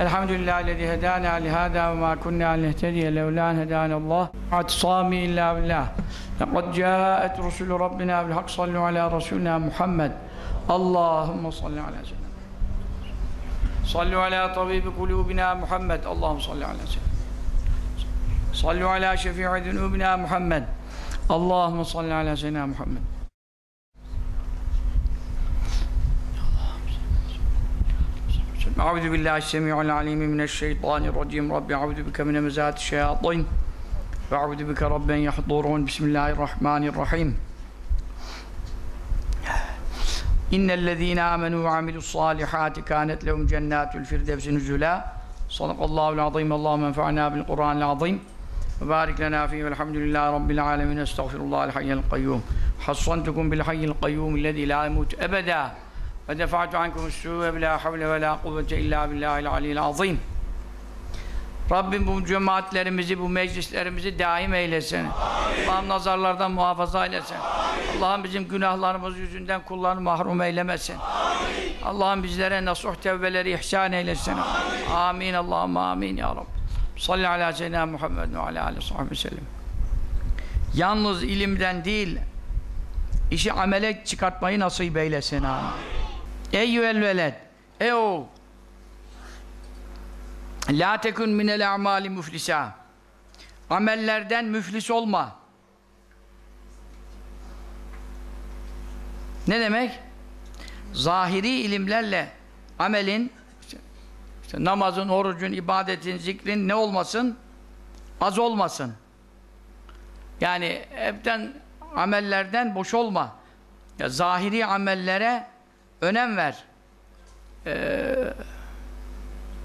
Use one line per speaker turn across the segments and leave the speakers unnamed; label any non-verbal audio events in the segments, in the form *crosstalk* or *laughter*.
Elhamdülillah lezi hedâna lihâdâ ve mâ kunnâ nehtediye levlân hedânallâh. Atsâmi illâ billâh. Lekad câet rusulü Rabbina bilhak sallu alâ Resulina Muhammed. Allahümme salli alâ sellem. Sallu alâ tabibi kulûbina Muhammed. Allahümme salli alâ sellem. Sallu alâ şefî'i dünûbina Muhammed. Allahümme salli alâ seyyidina Muhammed. أعوذ بالله السميع العليم من الشيطان الرجيم. رب أعوذ بك من مزات الشياطين وأعوذ بك رب يحضرون. بسم الله الرحمن الرحيم. إن الذين آمنوا وعملوا الصالحات كانت لهم جنات الفردوس نزلا. صدق الله العظيم. اللهم انفعنا بالقرآن العظيم. وبارك لنا فيه. والحمد لله رب العالمين. أستغفر الله الحي القيوم. حصنتكم بالحي القيوم الذي لا يموت أبدا. ve defa'tu ankum su'e ve la havle ve la kuvvete illa billahil aliyyil azim. Rabbim bu cemaatlerimizi, bu meclislerimizi daim eylesin. Allah'ım nazarlardan muhafaza eylesin. Allah'ım bizim günahlarımız yüzünden kullarını mahrum eylemesin. Allah'ım bizlere nasuh tevbeleri ihsan eylesin. Amin. amin. Allah'ım amin ya Rabbi. Salli ala seyyidina Muhammed ve ala aleyhi sahibi sellem. Yalnız ilimden değil, işi amele çıkartmayı nasip eylesin. Amin. Eyyüel veled, ey oğul, La tekun minel a'mali müflisa. Amellerden müflis olma. Ne demek? Zahiri ilimlerle amelin işte, namazın, orucun, ibadetin, zikrin ne olmasın? Az olmasın. Yani hepten amellerden boş olma. Ya, zahiri amellere önem ver. Eee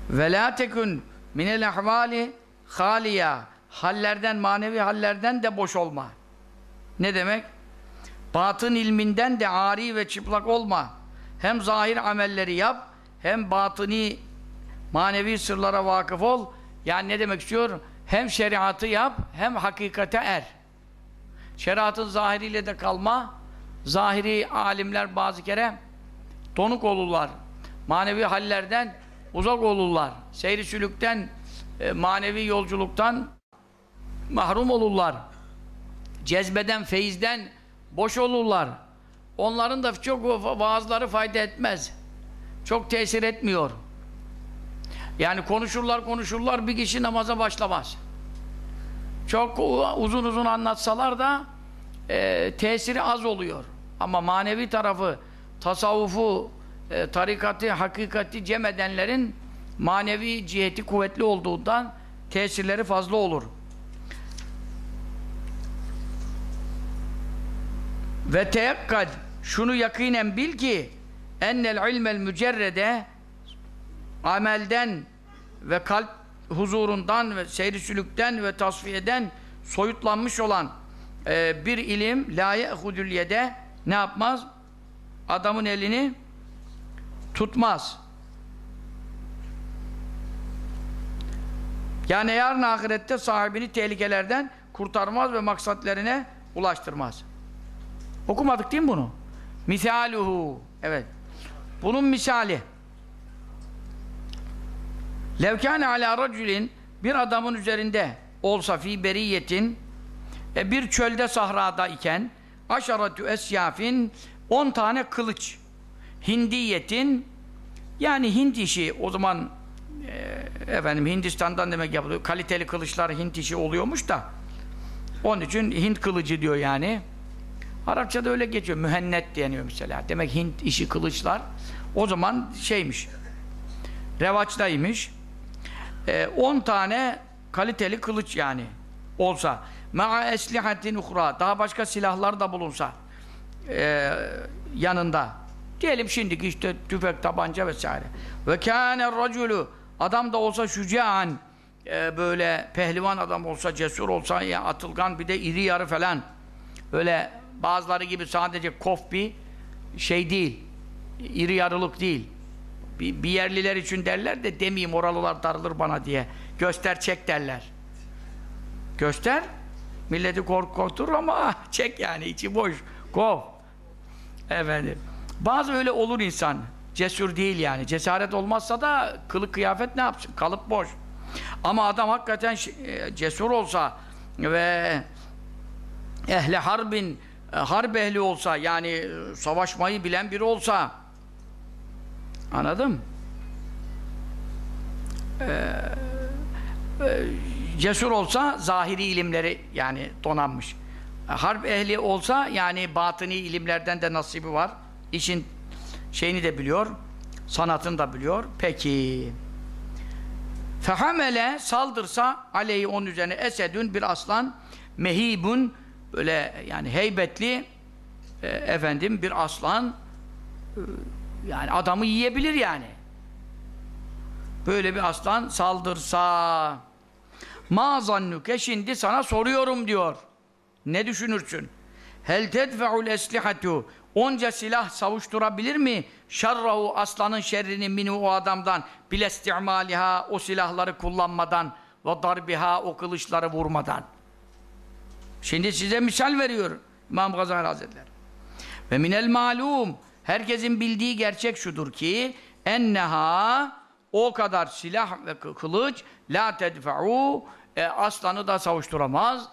ve la tekun minel ahvali haliya hallerden, manevi hallerden de boş olma. Ne demek? Batın ilminden de ari ve çıplak olma. Hem zahir amelleri yap, hem batıni manevi sırlara vakıf ol. Yani ne demek istiyor? Hem şeriatı yap, hem hakikate er. Şeriatın zahiriyle de kalma. Zahiri alimler bazı kere donuk olurlar. Manevi hallerden uzak olurlar. Seyri sülükten, e, manevi yolculuktan mahrum olurlar. Cezbeden, feyizden boş olurlar. Onların da çok vaazları fayda etmez. Çok tesir etmiyor. Yani konuşurlar konuşurlar bir kişi namaza başlamaz. Çok uzun uzun anlatsalar da e, tesiri az oluyor. Ama manevi tarafı, tasavvufu, e, tarikatı, hakikati cem edenlerin manevi ciheti kuvvetli olduğundan tesirleri fazla olur. Ve teyakkad şunu yakinen bil ki ennel ilmel mücerrede amelden ve kalp huzurundan ve seyri sülükten ve tasfiyeden soyutlanmış olan e, bir ilim la ye'hudül yede ne yapmaz? Adamın elini tutmaz. Yani yarın ahirette sahibini tehlikelerden kurtarmaz ve maksatlerine ulaştırmaz. Okumadık değil mi bunu? Misaluhu. Evet. Bunun misali. Levkâne alâ racülin bir adamın üzerinde olsa fi beriyetin e, bir çölde sahrada iken aşaratü esyafin on tane kılıç hindiyetin yani Hint işi o zaman e, efendim Hindistan'dan demek yapılıyor. Kaliteli kılıçlar Hint işi oluyormuş da onun için Hint kılıcı diyor yani. Arapçada öyle geçiyor. Mühennet deniyor mesela. Demek Hint işi kılıçlar o zaman şeymiş. Revaçtaymış. 10 e, tane kaliteli kılıç yani olsa. Ma'a eslihatin. Daha başka silahlar da bulunsa. E, yanında. Diyelim şimdiki işte tüfek, tabanca vesaire. Ve kâne raculu adam da olsa şücaan e, böyle pehlivan adam olsa, cesur olsa ya atılgan bir de iri yarı falan. Öyle bazıları gibi sadece kof bir şey değil. İri yarılık değil. Bir, bir yerliler için derler de demeyeyim oralılar darılır bana diye. Göster çek derler. Göster. Milleti korkutur ama *laughs* çek yani içi boş. Kov. Efendim. Bazı öyle olur insan. cesur değil yani. Cesaret olmazsa da kılık kıyafet ne yapsın? Kalıp boş. Ama adam hakikaten e, cesur olsa ve ehli harbin e, harp ehli olsa yani e, savaşmayı bilen biri olsa anladım ee, cesur olsa zahiri ilimleri yani donanmış harp ehli olsa yani batıni ilimlerden de nasibi var. İşin şeyini de biliyor sanatını da biliyor. Peki. Fehamele saldırsa aleyhi onun üzerine esedün bir aslan mehibun böyle yani heybetli e, efendim bir aslan e, yani adamı yiyebilir yani. Böyle bir aslan saldırsa mazannuke şimdi sana soruyorum diyor ne düşünürsün hel tedfe'ul eslihatu onca silah savuşturabilir mi şerrahu aslanın şerrini minu o adamdan bilestimaliha o silahları kullanmadan ve darbiha o kılıçları vurmadan Şimdi size misal veriyor İmam Gazali Hazretleri. Ve minel malum herkesin bildiği gerçek şudur ki enneha o kadar silah ve kılıç la tedfa'u e, aslanı da savuşturamaz.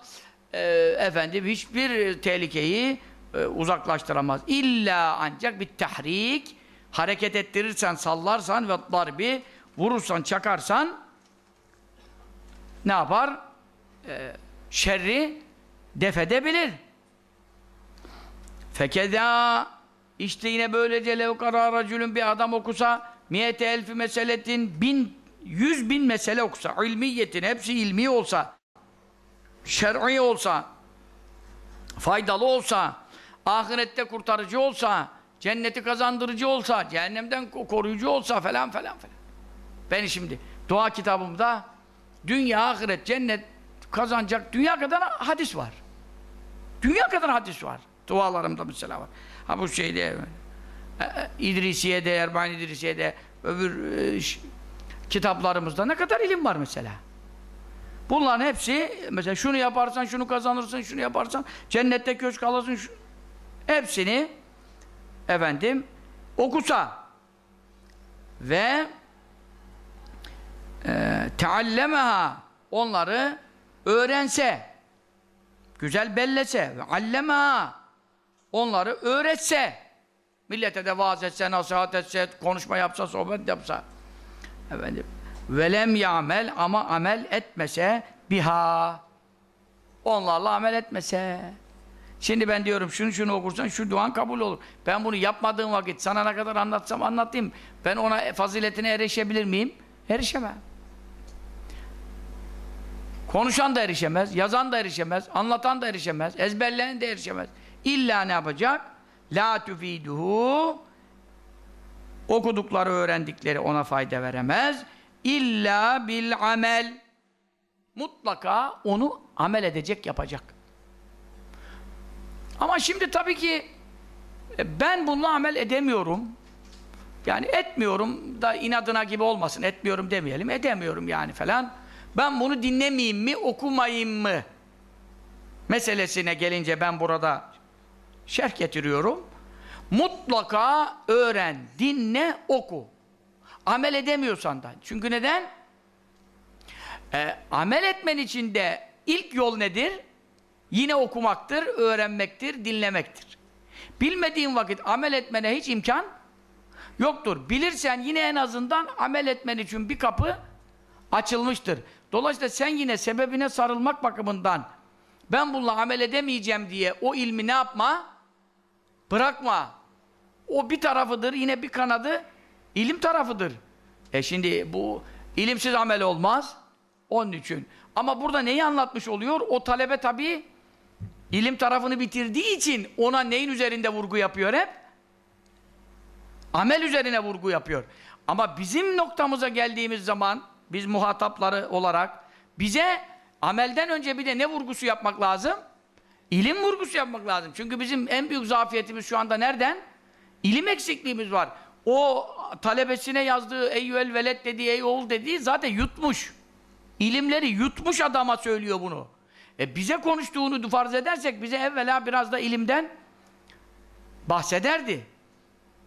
E, efendim hiçbir tehlikeyi e, uzaklaştıramaz. İlla ancak bir tahrik hareket ettirirsen, sallarsan ve darbi vurursan, çakarsan ne yapar? E, şerri defedebilir. Fekeda işte yine böylece levkara racülün bir adam okusa miyete elfi meseletin bin yüz bin mesele okusa ilmiyetin hepsi ilmi olsa şer'i olsa faydalı olsa ahirette kurtarıcı olsa cenneti kazandırıcı olsa cehennemden koruyucu olsa falan falan falan ben şimdi dua kitabımda dünya ahiret cennet kazanacak dünya kadar hadis var Dünya kadar hadis var. Dualarımda mesela var. Ha bu şeyde İdrisiye'de, Erban İdrisiye'de öbür e, kitaplarımızda ne kadar ilim var mesela. Bunların hepsi mesela şunu yaparsan şunu kazanırsın, şunu yaparsan cennette köşk alırsın. Şu, hepsini efendim okusa ve e, teallemeha onları öğrense güzel bellese ve allema onları öğretse millete de vaaz etse, nasihat etse, konuşma yapsa, sohbet yapsa efendim velem yamel ama amel etmese biha onlarla amel etmese şimdi ben diyorum şunu şunu okursan şu duan kabul olur ben bunu yapmadığım vakit sana ne kadar anlatsam anlatayım ben ona faziletine erişebilir miyim? erişemem Konuşan da erişemez, yazan da erişemez, anlatan da erişemez, ezberleyen de erişemez. İlla ne yapacak? La tufiduhu okudukları, öğrendikleri ona fayda veremez. İlla bil amel mutlaka onu amel edecek, yapacak. Ama şimdi tabii ki e, ben bununla amel edemiyorum. Yani etmiyorum da inadına gibi olmasın, etmiyorum demeyelim, edemiyorum yani falan ben bunu dinlemeyeyim mi, okumayayım mı meselesine gelince ben burada şerh getiriyorum. Mutlaka öğren, dinle, oku. Amel edemiyorsan da. Çünkü neden? E, amel etmen için de ilk yol nedir? Yine okumaktır, öğrenmektir, dinlemektir. Bilmediğin vakit amel etmene hiç imkan yoktur. Bilirsen yine en azından amel etmen için bir kapı açılmıştır. Dolayısıyla sen yine sebebine sarılmak bakımından ben bununla amel edemeyeceğim diye o ilmi ne yapma? Bırakma. O bir tarafıdır, yine bir kanadı ilim tarafıdır. E şimdi bu ilimsiz amel olmaz. Onun için. Ama burada neyi anlatmış oluyor? O talebe tabii ilim tarafını bitirdiği için ona neyin üzerinde vurgu yapıyor hep? Amel üzerine vurgu yapıyor. Ama bizim noktamıza geldiğimiz zaman biz muhatapları olarak bize amelden önce bir de ne vurgusu yapmak lazım? İlim vurgusu yapmak lazım. Çünkü bizim en büyük zafiyetimiz şu anda nereden? İlim eksikliğimiz var. O talebesine yazdığı eyyüel velet dediği, ey oğul dediği zaten yutmuş. İlimleri yutmuş adama söylüyor bunu. E bize konuştuğunu farz edersek bize evvela biraz da ilimden bahsederdi.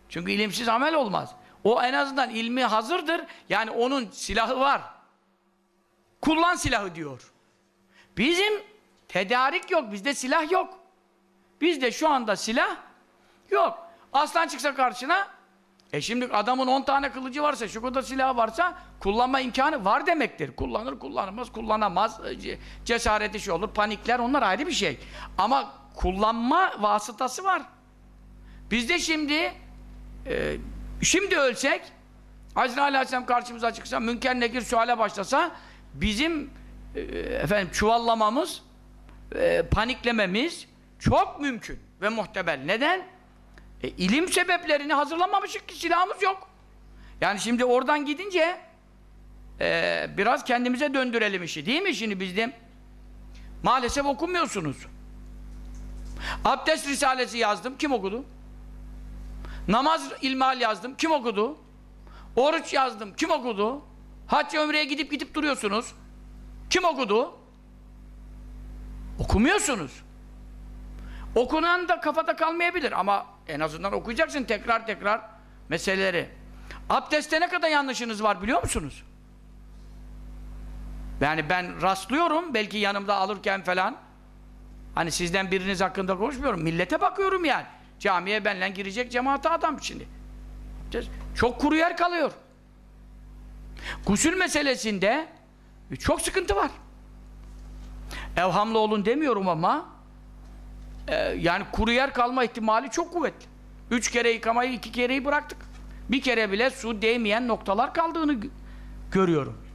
Çünkü ilimsiz amel olmaz. O en azından ilmi hazırdır. Yani onun silahı var. Kullan silahı diyor. Bizim tedarik yok. Bizde silah yok. Bizde şu anda silah yok. Aslan çıksa karşına e şimdi adamın 10 tane kılıcı varsa, şu kadar silahı varsa kullanma imkanı var demektir. Kullanır, kullanamaz, kullanamaz. e, Cesareti şey olur, panikler onlar ayrı bir şey. Ama kullanma vasıtası var. Bizde şimdi e, şimdi ölsek Azrail Aleyhisselam karşımıza çıksa, Münker Nekir suale başlasa bizim e, efendim çuvallamamız e, paniklememiz çok mümkün ve muhtemel. Neden? E, ilim sebeplerini hazırlamamışık ki silahımız yok. Yani şimdi oradan gidince e, biraz kendimize döndürelim işi değil mi şimdi bizde? Maalesef okumuyorsunuz. Abdest Risalesi yazdım. Kim okudu? Namaz ilmihal yazdım. Kim okudu? Oruç yazdım. Kim okudu? Hac ömreye gidip gidip duruyorsunuz. Kim okudu? Okumuyorsunuz. Okunan da kafada kalmayabilir ama en azından okuyacaksın tekrar tekrar meseleleri. Abdestte ne kadar yanlışınız var biliyor musunuz? Yani ben rastlıyorum belki yanımda alırken falan. Hani sizden biriniz hakkında konuşmuyorum millete bakıyorum yani. Camiye benle girecek cemaate adam şimdi. Çok kuru yer kalıyor. Gusül meselesinde çok sıkıntı var. Evhamlı olun demiyorum ama e, yani kuru yer kalma ihtimali çok kuvvetli üç kere yıkamayı iki kereyi bıraktık bir kere bile su değmeyen noktalar kaldığını görüyorum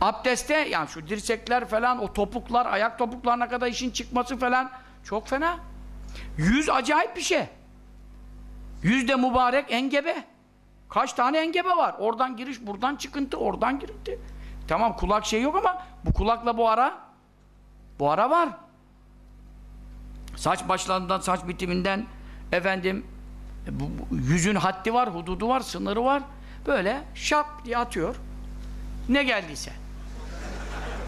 Abdeste yani şu dirsekler falan o topuklar ayak topuklarına kadar işin çıkması falan çok fena. Yüz acayip bir şey. Yüzde mübarek engebe. Kaç tane engebe var? Oradan giriş, buradan çıkıntı, oradan girinti. Tamam kulak şey yok ama bu kulakla bu ara bu ara var. Saç başlarından, saç bitiminden efendim bu, bu, yüzün haddi var, hududu var, sınırı var. Böyle şap diye atıyor. Ne geldiyse.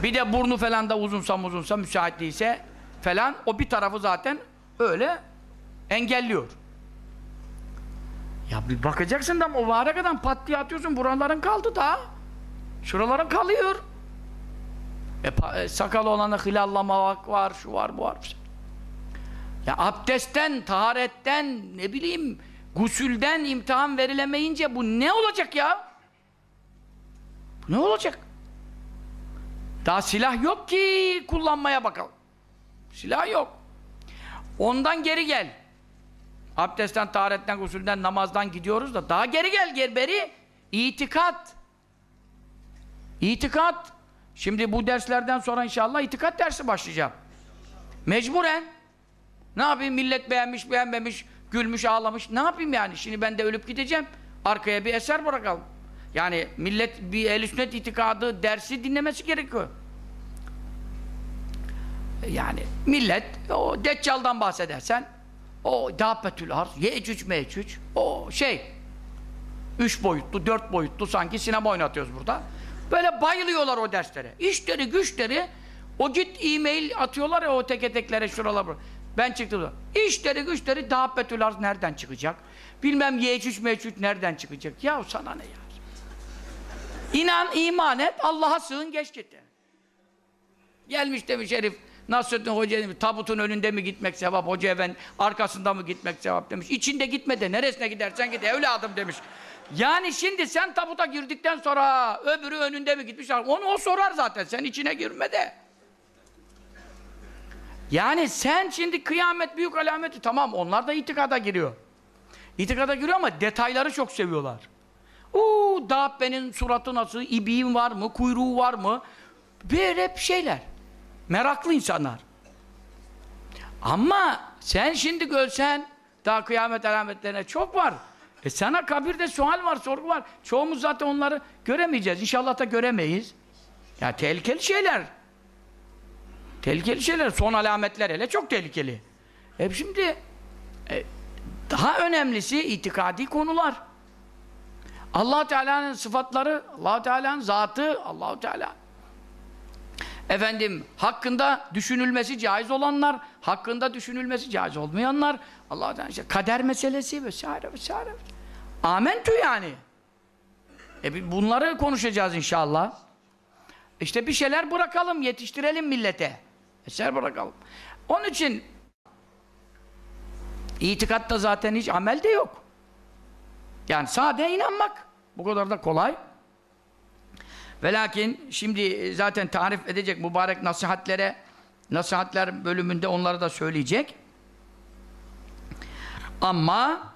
Bir de burnu falan da uzunsa uzunsa müsait değilse falan o bir tarafı zaten öyle engelliyor. Ya bir bakacaksın da o vare kadar pat diye atıyorsun buraların kaldı da. Şuraların kalıyor. E, e, sakalı olana hilallama var, şu var, bu var. Ya abdestten, taharetten, ne bileyim, gusülden imtihan verilemeyince bu ne olacak ya? Bu ne olacak? Daha silah yok ki kullanmaya bakalım. Silah yok. Ondan geri gel. Abdestten, taharetten, gusülden, namazdan gidiyoruz da daha geri gel, geri beri. İtikat. İtikat. Şimdi bu derslerden sonra inşallah itikat dersi başlayacağım. Mecburen. Ne yapayım? Millet beğenmiş, beğenmemiş, gülmüş, ağlamış. Ne yapayım yani? Şimdi ben de ölüp gideceğim. Arkaya bir eser bırakalım. Yani millet bir ehl sünnet itikadı dersi dinlemesi gerekiyor. Yani millet o Deccal'dan bahsedersen o Dâbetül Arz, Yecüc Mecüc o şey üç boyutlu, dört boyutlu sanki sinema oynatıyoruz burada. Böyle bayılıyorlar o derslere. İşleri, güçleri o git e-mail atıyorlar ya o teke teklere şuralara. Ben çıktım. İşleri, güçleri Dâbetül Arz nereden çıkacak? Bilmem Yecüc Mecüc nereden çıkacak? Ya sana ne ya? İnan, iman et, Allah'a sığın, geç git. Gelmiş demiş herif, Nasrettin Hoca demiş, tabutun önünde mi gitmek sevap, Hoca Efendi arkasında mı gitmek sevap demiş. İçinde gitme de, neresine gidersen git evladım demiş. Yani şimdi sen tabuta girdikten sonra öbürü önünde mi gitmiş, onu o sorar zaten, sen içine girme de. Yani sen şimdi kıyamet büyük alameti, tamam onlar da itikada giriyor. İtikada giriyor ama detayları çok seviyorlar. Uuu Dabbe'nin suratı nasıl, ibiğin var mı, kuyruğu var mı? Böyle hep şeyler. Meraklı insanlar. Ama sen şimdi görsen daha kıyamet alametlerine çok var. E sana kabirde sual var, sorgu var. Çoğumuz zaten onları göremeyeceğiz. İnşallah da göremeyiz. Ya tehlikeli şeyler. Tehlikeli şeyler. Son alametler hele çok tehlikeli. Hep şimdi e, daha önemlisi itikadi konular. Allah Teala'nın sıfatları, Allah Teala'nın zatı, Allah Teala efendim hakkında düşünülmesi caiz olanlar, hakkında düşünülmesi caiz olmayanlar, Allah Teala işte kader meselesi vesaire vesaire. Amentü yani. E bunları konuşacağız inşallah. İşte bir şeyler bırakalım, yetiştirelim millete. Şeyler bırakalım. Onun için itikatta zaten hiç amel de yok. Yani sade inanmak. Bu kadar da kolay. Ve lakin şimdi zaten tarif edecek mübarek nasihatlere nasihatler bölümünde onları da söyleyecek. Ama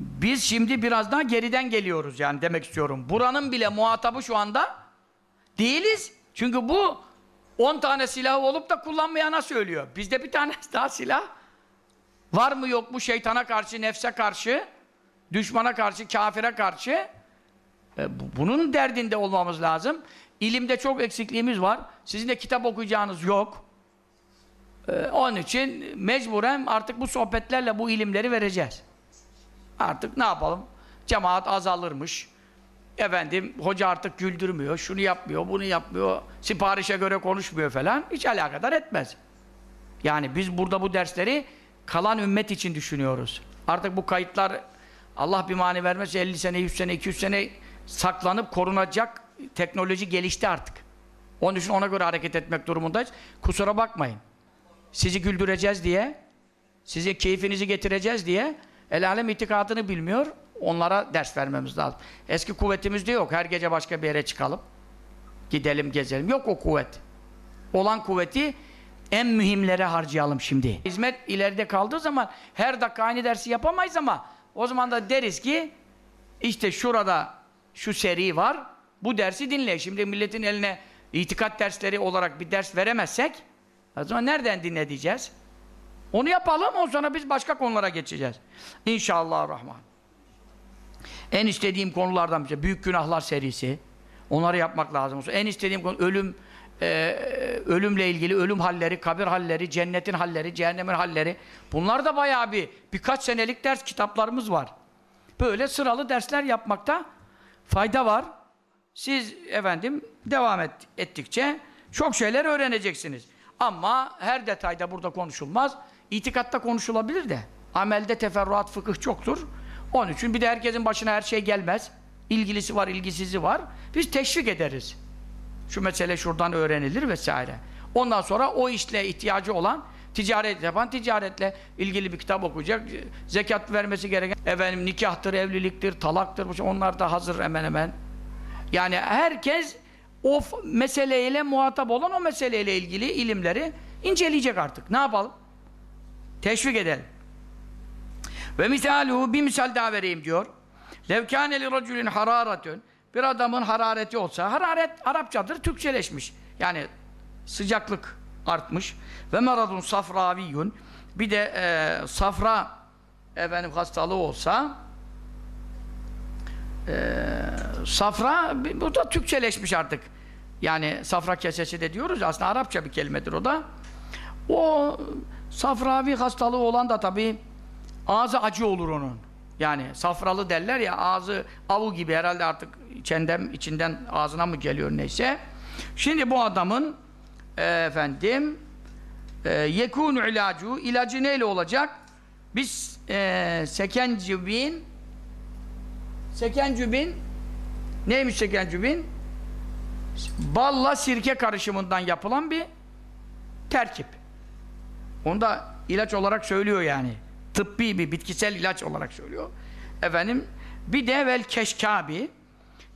biz şimdi biraz daha geriden geliyoruz yani demek istiyorum. Buranın bile muhatabı şu anda değiliz. Çünkü bu 10 tane silah olup da kullanmayana söylüyor. Bizde bir tane *laughs* daha silah var mı yok mu şeytana karşı, nefse karşı, düşmana karşı, kafire karşı e, bu- bunun derdinde olmamız lazım. İlimde çok eksikliğimiz var. Sizin de kitap okuyacağınız yok. E, onun için mecburen artık bu sohbetlerle bu ilimleri vereceğiz. Artık ne yapalım? Cemaat azalırmış. Efendim hoca artık güldürmüyor, şunu yapmıyor, bunu yapmıyor, siparişe göre konuşmuyor falan. Hiç alakadar etmez. Yani biz burada bu dersleri kalan ümmet için düşünüyoruz. Artık bu kayıtlar Allah bir mani vermez 50 sene, 100 sene, 200 sene saklanıp korunacak teknoloji gelişti artık. Onun için ona göre hareket etmek durumundayız. Kusura bakmayın. Sizi güldüreceğiz diye, size keyfinizi getireceğiz diye el alem itikadını bilmiyor. Onlara ders vermemiz lazım. Eski kuvvetimiz de yok. Her gece başka bir yere çıkalım. Gidelim, gezelim. Yok o kuvvet. Olan kuvveti en mühimlere harcayalım şimdi. Hizmet ileride kaldığı zaman her dakika aynı dersi yapamayız ama o zaman da deriz ki işte şurada şu seri var. Bu dersi dinle. Şimdi milletin eline itikat dersleri olarak bir ders veremezsek o zaman nereden dinleyeceğiz? Onu yapalım, ondan sonra biz başka konulara geçeceğiz. İnşallah Rahman. En istediğim konulardan bir şey, büyük günahlar serisi. Onları yapmak lazım. En istediğim konu ölüm, e, ölümle ilgili ölüm halleri, kabir halleri, cennetin halleri, cehennemin halleri. Bunlar da bayağı bir birkaç senelik ders kitaplarımız var. Böyle sıralı dersler yapmakta fayda var. Siz efendim devam et, ettikçe çok şeyler öğreneceksiniz. Ama her detayda burada konuşulmaz. İtikatta konuşulabilir de. Amelde teferruat fıkıh çoktur. Onun için bir de herkesin başına her şey gelmez. İlgilisi var, ilgisizi var. Biz teşvik ederiz. Şu mesele şuradan öğrenilir vesaire. Ondan sonra o işle ihtiyacı olan ticaret yapan ticaretle ilgili bir kitap okuyacak. Zekat vermesi gereken efendim nikahtır, evliliktir, talaktır. Onlar da hazır hemen hemen. Yani herkes o meseleyle muhatap olan o meseleyle ilgili ilimleri inceleyecek artık. Ne yapalım? Teşvik edelim. Ve misaluhu bir misal daha vereyim diyor. Levkâne li racülün hararetün bir adamın harareti olsa, hararet Arapçadır, Türkçeleşmiş. Yani sıcaklık artmış. Ve meradun safraviyyun bir de e, safra efendim hastalığı olsa e, safra bu da Türkçeleşmiş artık. Yani safra kesesi de diyoruz aslında Arapça bir kelimedir o da. O safravi hastalığı olan da tabii ağzı acı olur onun. Yani safralı derler ya ağzı avu gibi herhalde artık içinden, içinden ağzına mı geliyor neyse. Şimdi bu adamın e, efendim e, ilacu ilacı neyle olacak? Biz e, sekencübin sekencübin neymiş sekencübin? Balla sirke karışımından yapılan bir terkip. Onu da ilaç olarak söylüyor yani. Tıbbi bir bitkisel ilaç olarak söylüyor. Efendim bir de vel keşkabi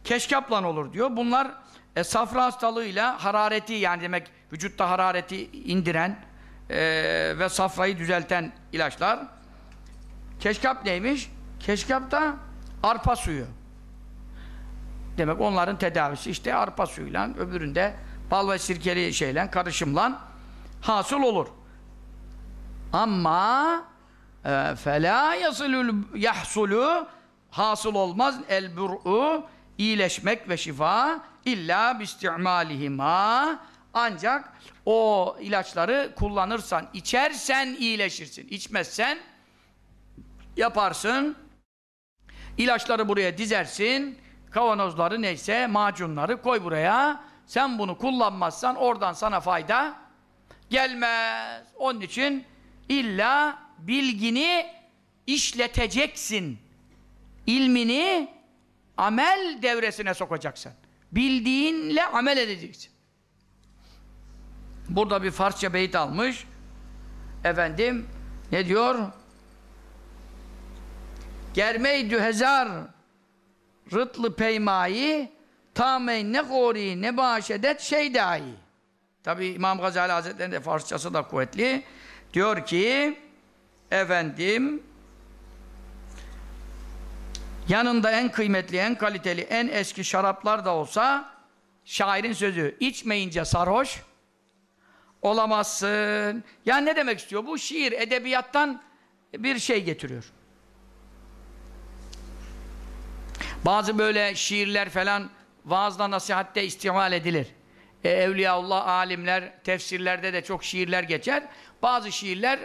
keşkaplan olur diyor. Bunlar e, safra hastalığıyla harareti yani demek vücutta harareti indiren e, ve safrayı düzelten ilaçlar. Keşkap neymiş? Keşkap da arpa suyu. Demek onların tedavisi işte arpa suyuyla öbüründe bal ve sirkeli şeyle karışımla hasıl olur. Ama e, fela yasulul yahsulu hasıl olmaz el bur'u iyileşmek ve şifa illa bisti'malihima ancak o ilaçları kullanırsan, içersen iyileşirsin. İçmezsen yaparsın. İlaçları buraya dizersin. Kavanozları neyse, macunları koy buraya. Sen bunu kullanmazsan oradan sana fayda gelmez. Onun için illa bilgini işleteceksin. ilmini amel devresine sokacaksın. Bildiğinle amel edeceksin. Burada bir Farsça beyit almış. Efendim ne diyor? Germeydü hezar rıtlı peymayı tamey ne gori ne bağışedet şeydai. Tabi İmam Gazali Hazretleri'nin de Farsçası da kuvvetli. Diyor ki efendim yanında en kıymetli, en kaliteli, en eski şaraplar da olsa şairin sözü içmeyince sarhoş olamazsın. Yani ne demek istiyor? Bu şiir edebiyattan bir şey getiriyor. Bazı böyle şiirler falan vaazla nasihatte istimal edilir. E, Evliyaullah, alimler, tefsirlerde de çok şiirler geçer. Bazı şiirler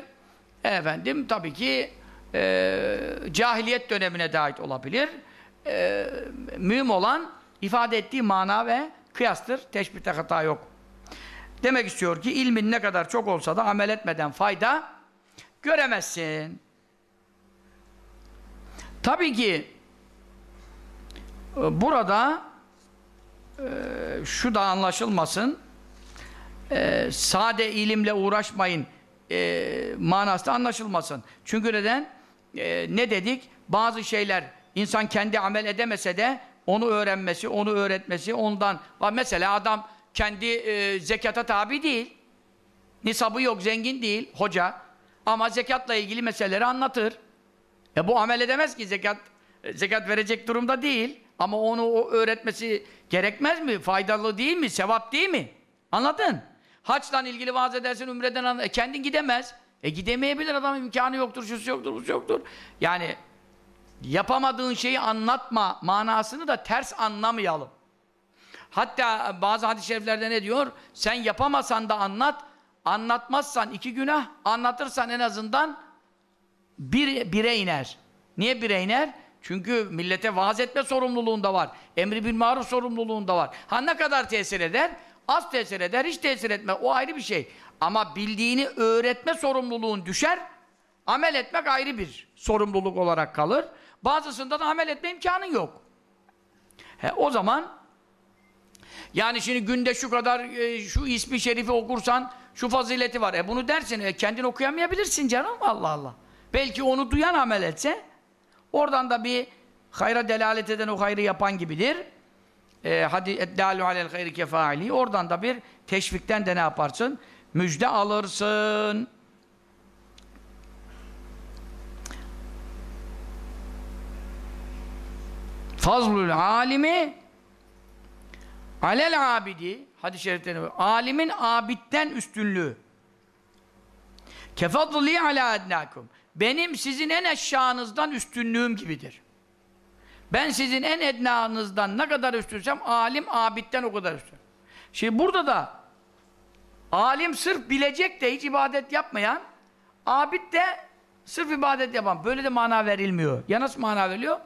efendim tabii ki e, cahiliyet dönemine de ait olabilir. E, mühim olan ifade ettiği mana ve kıyastır. Teşbihte hata yok. Demek istiyor ki ilmin ne kadar çok olsa da amel etmeden fayda göremezsin. Tabii ki e, burada e, şu da anlaşılmasın e, sade ilimle uğraşmayın e, manası anlaşılmasın. Çünkü neden? E, ne dedik? Bazı şeyler insan kendi amel edemese de onu öğrenmesi, onu öğretmesi, ondan mesela adam kendi e, zekata tabi değil. Nisabı yok, zengin değil hoca. Ama zekatla ilgili meseleleri anlatır. E bu amel edemez ki zekat zekat verecek durumda değil. Ama onu o öğretmesi gerekmez mi? Faydalı değil mi? Sevap değil mi? Anladın? Haçla ilgili vaaz edersin, ümreden anla. E kendin gidemez. E gidemeyebilir adam imkanı yoktur, şusu yoktur, busu yoktur. Yani yapamadığın şeyi anlatma manasını da ters anlamayalım. Hatta bazı hadis-i şeriflerde ne diyor? Sen yapamasan da anlat, anlatmazsan iki günah, anlatırsan en azından bir, bire iner. Niye bire iner? Çünkü millete vaaz etme sorumluluğunda var. Emri bil maruf sorumluluğunda var. Ha ne kadar tesir eder? Az tesir eder, hiç tesir etme. O ayrı bir şey. Ama bildiğini öğretme sorumluluğun düşer. Amel etmek ayrı bir sorumluluk olarak kalır. Bazısında da amel etme imkanın yok. He, o zaman yani şimdi günde şu kadar e, şu ismi şerifi okursan şu fazileti var. E bunu dersin. E, kendin okuyamayabilirsin canım. Allah Allah. Belki onu duyan amel etse oradan da bir hayra delalet eden o hayrı yapan gibidir. E, hadi eddâlu alel hayri kefaili. Oradan da bir teşvikten de ne yaparsın? Müjde alırsın. Fazlul alimi alel abidi hadis-i şerifte alimin abitten üstünlüğü kefadli ala ednakum benim sizin en aşağınızdan üstünlüğüm gibidir. Ben sizin en ednanızdan ne kadar üstünsem alim abitten o kadar üstün. Şimdi burada da alim sırf bilecek de hiç ibadet yapmayan abid de sırf ibadet yapan. Böyle de mana verilmiyor. Ya nasıl mana veriliyor?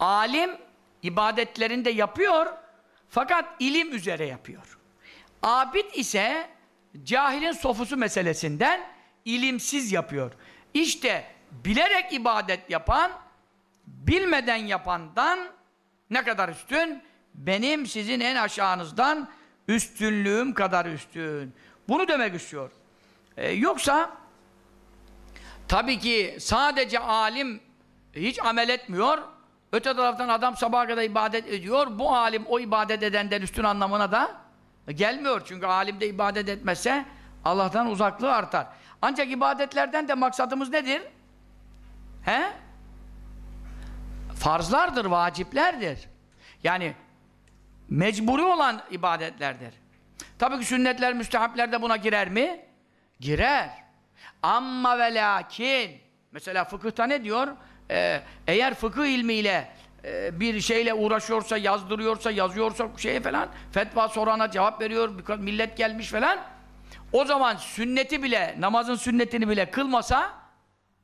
Alim ibadetlerini de yapıyor fakat ilim üzere yapıyor. Abid ise cahilin sofusu meselesinden ilimsiz yapıyor. İşte bilerek ibadet yapan, bilmeden yapandan ne kadar üstün? Benim sizin en aşağınızdan üstünlüğüm kadar üstün. Bunu demek istiyor. Ee, yoksa tabii ki sadece alim hiç amel etmiyor. Öte taraftan adam sabaha kadar ibadet ediyor. Bu alim o ibadet edenden üstün anlamına da gelmiyor. Çünkü alim de ibadet etmezse Allah'tan uzaklığı artar. Ancak ibadetlerden de maksadımız nedir? He? Farzlardır, vaciplerdir. Yani mecburi olan ibadetlerdir. Tabii ki sünnetler, müstehapler de buna girer mi? Girer. Amma ve lakin mesela fıkıhta ne diyor? Ee, eğer fıkıh ilmiyle e, bir şeyle uğraşıyorsa, yazdırıyorsa, yazıyorsa şeye falan fetva sorana cevap veriyor, millet gelmiş falan o zaman sünneti bile, namazın sünnetini bile kılmasa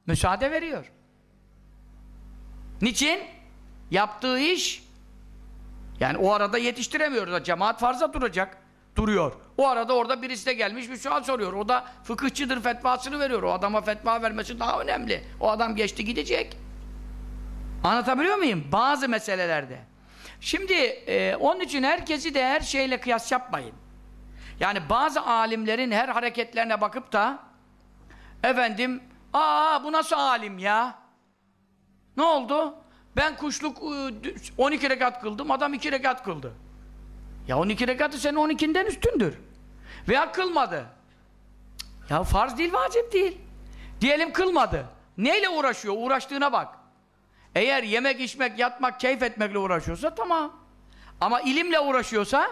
müsaade veriyor. Niçin? Yaptığı iş yani o arada yetiştiremiyoruz. Cemaat farza duracak. Duruyor. O arada orada birisi de gelmiş bir sual soruyor. O da fıkıhçıdır fetvasını veriyor. O adama fetva vermesi daha önemli. O adam geçti gidecek. Anlatabiliyor muyum? Bazı meselelerde. Şimdi e, onun için herkesi de her şeyle kıyas yapmayın. Yani bazı alimlerin her hareketlerine bakıp da efendim aa bu nasıl alim ya? Ne oldu? Ben kuşluk e, 12 rekat kıldım, adam 2 rekat kıldı. Ya 12 rekatı senin 12'den üstündür. Veya kılmadı. Ya farz değil, vacip değil. Diyelim kılmadı. Neyle uğraşıyor? Uğraştığına bak. Eğer yemek, içmek, yatmak, keyif etmekle uğraşıyorsa tamam. Ama ilimle uğraşıyorsa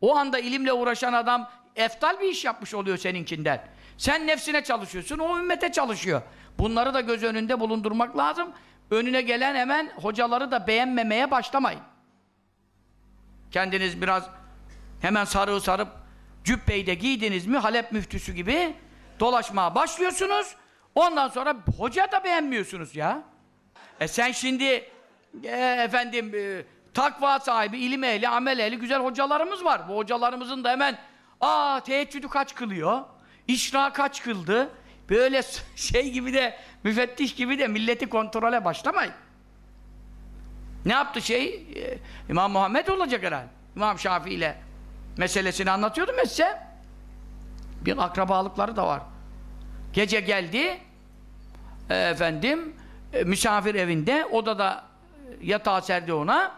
o anda ilimle uğraşan adam eftal bir iş yapmış oluyor seninkinden. Sen nefsine çalışıyorsun, o ümmete çalışıyor. Bunları da göz önünde bulundurmak lazım. Önüne gelen hemen hocaları da beğenmemeye başlamayın. Kendiniz biraz hemen sarığı sarıp cübbeyi de giydiniz mi Halep müftüsü gibi dolaşmaya başlıyorsunuz. Ondan sonra hoca da beğenmiyorsunuz ya. E sen şimdi e, efendim e, takva sahibi, ilim ehli, amel ehli güzel hocalarımız var. Bu hocalarımızın da hemen aa teheccüdü kaç kılıyor? İşra kaç kıldı? Böyle şey gibi de müfettiş gibi de milleti kontrole başlamayın. Ne yaptı şey? E, İmam Muhammed olacak herhalde. İmam Şafii ile meselesini anlatıyordum ya size. Bir akrabalıkları da var. Gece geldi e, efendim e, misafir evinde odada e, yatağı serdi ona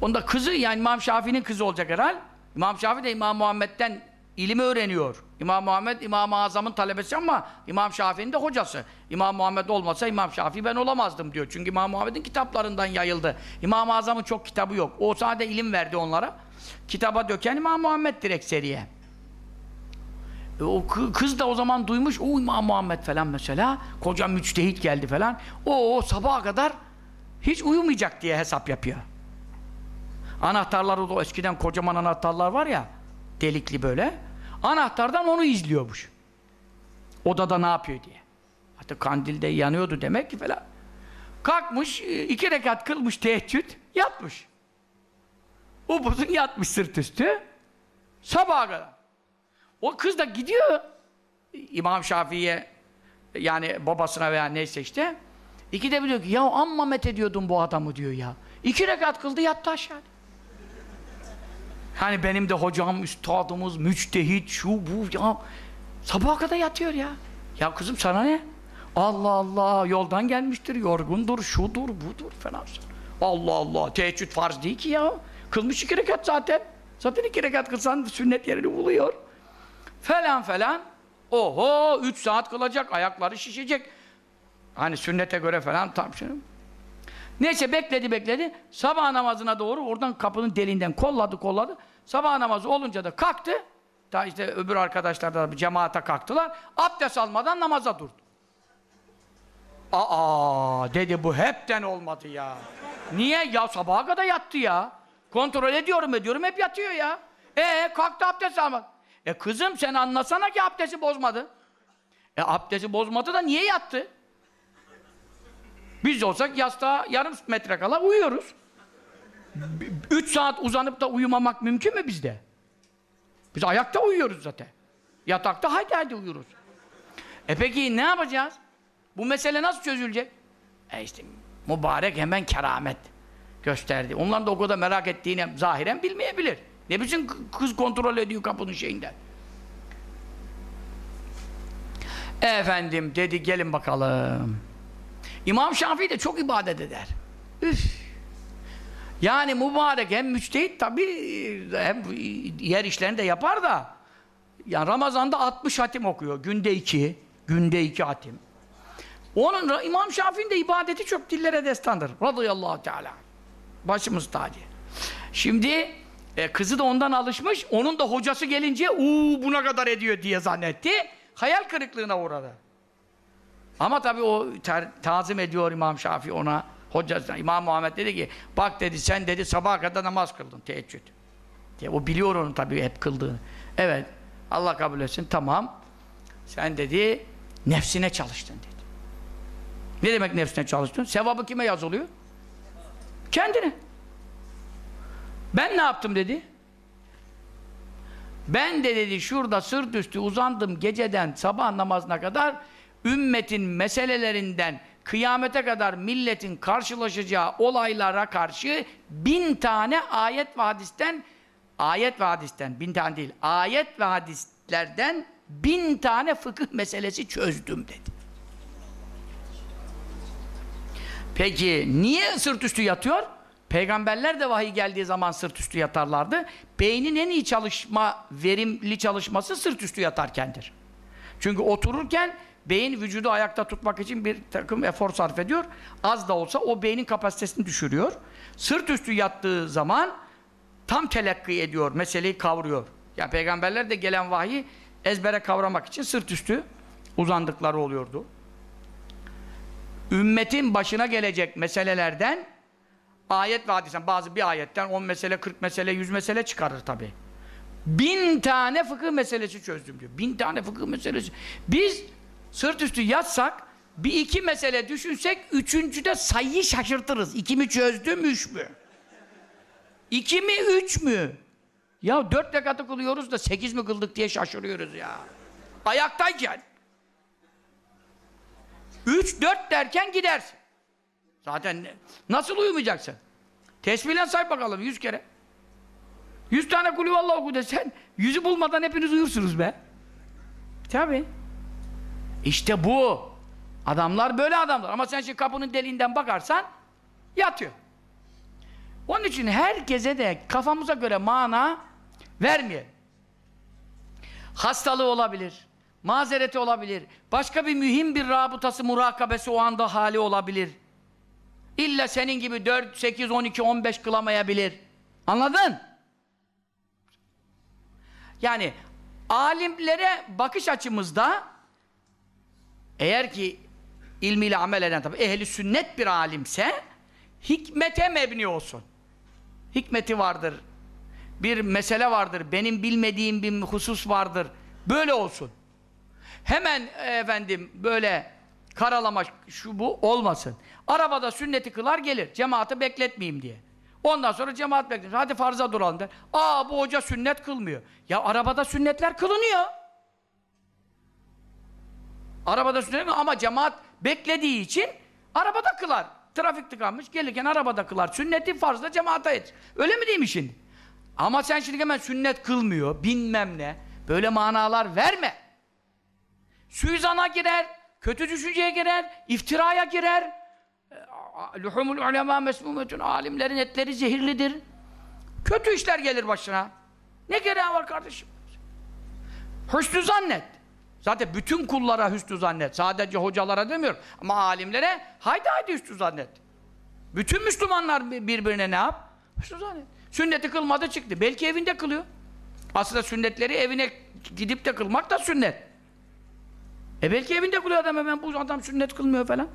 onda kızı yani İmam Şafii'nin kızı olacak herhal İmam Şafii de İmam Muhammed'den ilimi öğreniyor. İmam Muhammed İmam-ı Azam'ın talebesi ama İmam Şafii'nin de hocası. İmam Muhammed olmasa İmam Şafii ben olamazdım diyor. Çünkü İmam Muhammed'in kitaplarından yayıldı. İmam-ı Azam'ın çok kitabı yok. O sadece ilim verdi onlara. Kitaba döken İmam Muhammed direkt seriye. E, o kız da o zaman duymuş, o İmam Muhammed falan mesela, koca müçtehit geldi falan. O, o sabaha kadar hiç uyumayacak diye hesap yapıyor. Anahtarları da eskiden kocaman anahtarlar var ya, delikli böyle. Anahtardan onu izliyormuş. Odada ne yapıyor diye. Hatta kandilde yanıyordu demek ki falan. Kalkmış, iki rekat kılmış teheccüd, yatmış. Upuzun yatmış sırt üstü. Sabaha kadar. O kız da gidiyor İmam Şafii'ye yani babasına veya neyse işte iki de biliyor ki ya amma met ediyordun bu adamı diyor ya. İki rekat kıldı yattı aşağı. Hani benim de hocam, üstadımız, müçtehit, şu bu ya. Sabaha kadar yatıyor ya. Ya kızım sana ne? Allah Allah yoldan gelmiştir, yorgundur, şudur, budur falan. Allah Allah teheccüd farz değil ki ya. Kılmış iki rekat zaten. Zaten iki rekat kılsan sünnet yerini buluyor. Falan falan. Oho üç saat kılacak, ayakları şişecek. Hani sünnete göre falan tam şey. Neyse bekledi bekledi. Sabah namazına doğru oradan kapının deliğinden kolladı kolladı. Sabah namazı olunca da kalktı. Daha işte öbür arkadaşlar da cemaate kalktılar. Abdest almadan namaza durdu. Aa dedi bu hepten olmadı ya. Niye? Ya sabaha kadar yattı ya. Kontrol ediyorum ediyorum hep yatıyor ya. Ee kalktı abdest almak. E kızım sen anlasana ki abdesti bozmadı. E abdesti bozmadı da niye yattı? Biz olsak yastığa yarım metre kala uyuyoruz. Üç saat uzanıp da uyumamak mümkün mü bizde? Biz ayakta uyuyoruz zaten. Yatakta haydi haydi uyuruz. E peki ne yapacağız? Bu mesele nasıl çözülecek? E işte mübarek hemen keramet gösterdi. Onlar da o kadar merak ettiğini zahiren bilmeyebilir. Ne biçim kız kontrol ediyor kapının şeyinden. Efendim dedi gelin bakalım. İmam Şafii de çok ibadet eder. Üf. Yani mübarek hem müçtehit tabi hem yer işlerini de yapar da yani Ramazan'da 60 hatim okuyor. Günde iki. Günde iki hatim. Onun İmam Şafii'nin de ibadeti çok dillere destandır. Radıyallahu teala. Başımız tacı. Şimdi e, kızı da ondan alışmış. Onun da hocası gelince uuu buna kadar ediyor diye zannetti. Hayal kırıklığına uğradı. Ama tabii o tazim ediyor İmam Şafii ona. Hocası İmam Muhammed dedi ki bak dedi sen dedi sabaha kadar namaz kıldın teheccüd. Diye, o biliyor onun tabii hep kıldığını. Evet Allah kabul etsin tamam. Sen dedi nefsine çalıştın dedi. Ne demek nefsine çalıştın? Sevabı kime yazılıyor? Kendine. Ben ne yaptım dedi. Ben de dedi şurada sırt üstü uzandım geceden sabah namazına kadar ümmetin meselelerinden kıyamete kadar milletin karşılaşacağı olaylara karşı bin tane ayet ve hadisten ayet ve hadisten bin tane değil ayet ve hadislerden bin tane fıkıh meselesi çözdüm dedi. Peki niye sırt üstü yatıyor? Peygamberler de vahiy geldiği zaman sırt üstü yatarlardı. Beynin en iyi çalışma, verimli çalışması sırt üstü yatarkendir. Çünkü otururken beyin vücudu ayakta tutmak için bir takım efor sarf ediyor. Az da olsa o beynin kapasitesini düşürüyor. Sırt üstü yattığı zaman tam telakki ediyor, meseleyi kavruyor. Ya peygamberler de gelen vahiy ezbere kavramak için sırt üstü uzandıkları oluyordu. Ümmetin başına gelecek meselelerden ayet ve hadisen bazı bir ayetten 10 mesele, 40 mesele, 100 mesele çıkarır tabi. Bin tane fıkıh meselesi çözdüm diyor. Bin tane fıkıh meselesi. Biz sırt üstü yatsak bir iki mesele düşünsek üçüncüde sayıyı şaşırtırız. İki mi çözdüm, üç mü? İki mi, üç mü? Ya dört rekatı kılıyoruz da sekiz mi kıldık diye şaşırıyoruz ya. Ayaktayken. Üç, dört derken gidersin. Zaten nasıl uyumayacaksın? Tesbihle say bakalım yüz kere. Yüz tane kulü vallahi oku desen, yüzü bulmadan hepiniz uyursunuz be. Tabi. İşte bu. Adamlar böyle adamlar. Ama sen şimdi kapının deliğinden bakarsan yatıyor. Onun için herkese de kafamıza göre mana vermeyelim. Hastalığı olabilir, mazereti olabilir, başka bir mühim bir rabıtası, murakabesi o anda hali olabilir. İlla senin gibi 4, 8, 12, 15 kılamayabilir. Anladın? Yani alimlere bakış açımızda eğer ki ilmiyle amel eden tabi ehli sünnet bir alimse hikmete mebni olsun. Hikmeti vardır. Bir mesele vardır. Benim bilmediğim bir husus vardır. Böyle olsun. Hemen e, efendim böyle karalama şu bu olmasın. Arabada sünneti kılar gelir. Cemaati bekletmeyeyim diye. Ondan sonra cemaat bekler. Hadi farza duralım der. Aa bu hoca sünnet kılmıyor. Ya arabada sünnetler kılınıyor. Arabada sünnet ama cemaat beklediği için arabada kılar. Trafik tıkanmış gelirken arabada kılar. Sünneti farzda cemaate et. Öyle mi değil mi şimdi? Ama sen şimdi hemen sünnet kılmıyor, bilmem ne. Böyle manalar verme. Suizana girer, kötü düşünceye girer, iftiraya girer. E, Luhumul ulema mesmumetun alimlerin etleri zehirlidir. Kötü işler gelir başına. Ne gereği var kardeşim? Hüsnü zannet. Zaten bütün kullara hüsnü zannet. Sadece hocalara demiyorum. Ama alimlere haydi haydi hüsnü zannet. Bütün Müslümanlar bir- birbirine ne yap? Hüsnü zannet. Sünneti kılmadı çıktı. Belki evinde kılıyor. Aslında sünnetleri evine gidip de kılmak da sünnet. E belki evinde kılıyor adam hemen bu adam sünnet kılmıyor falan.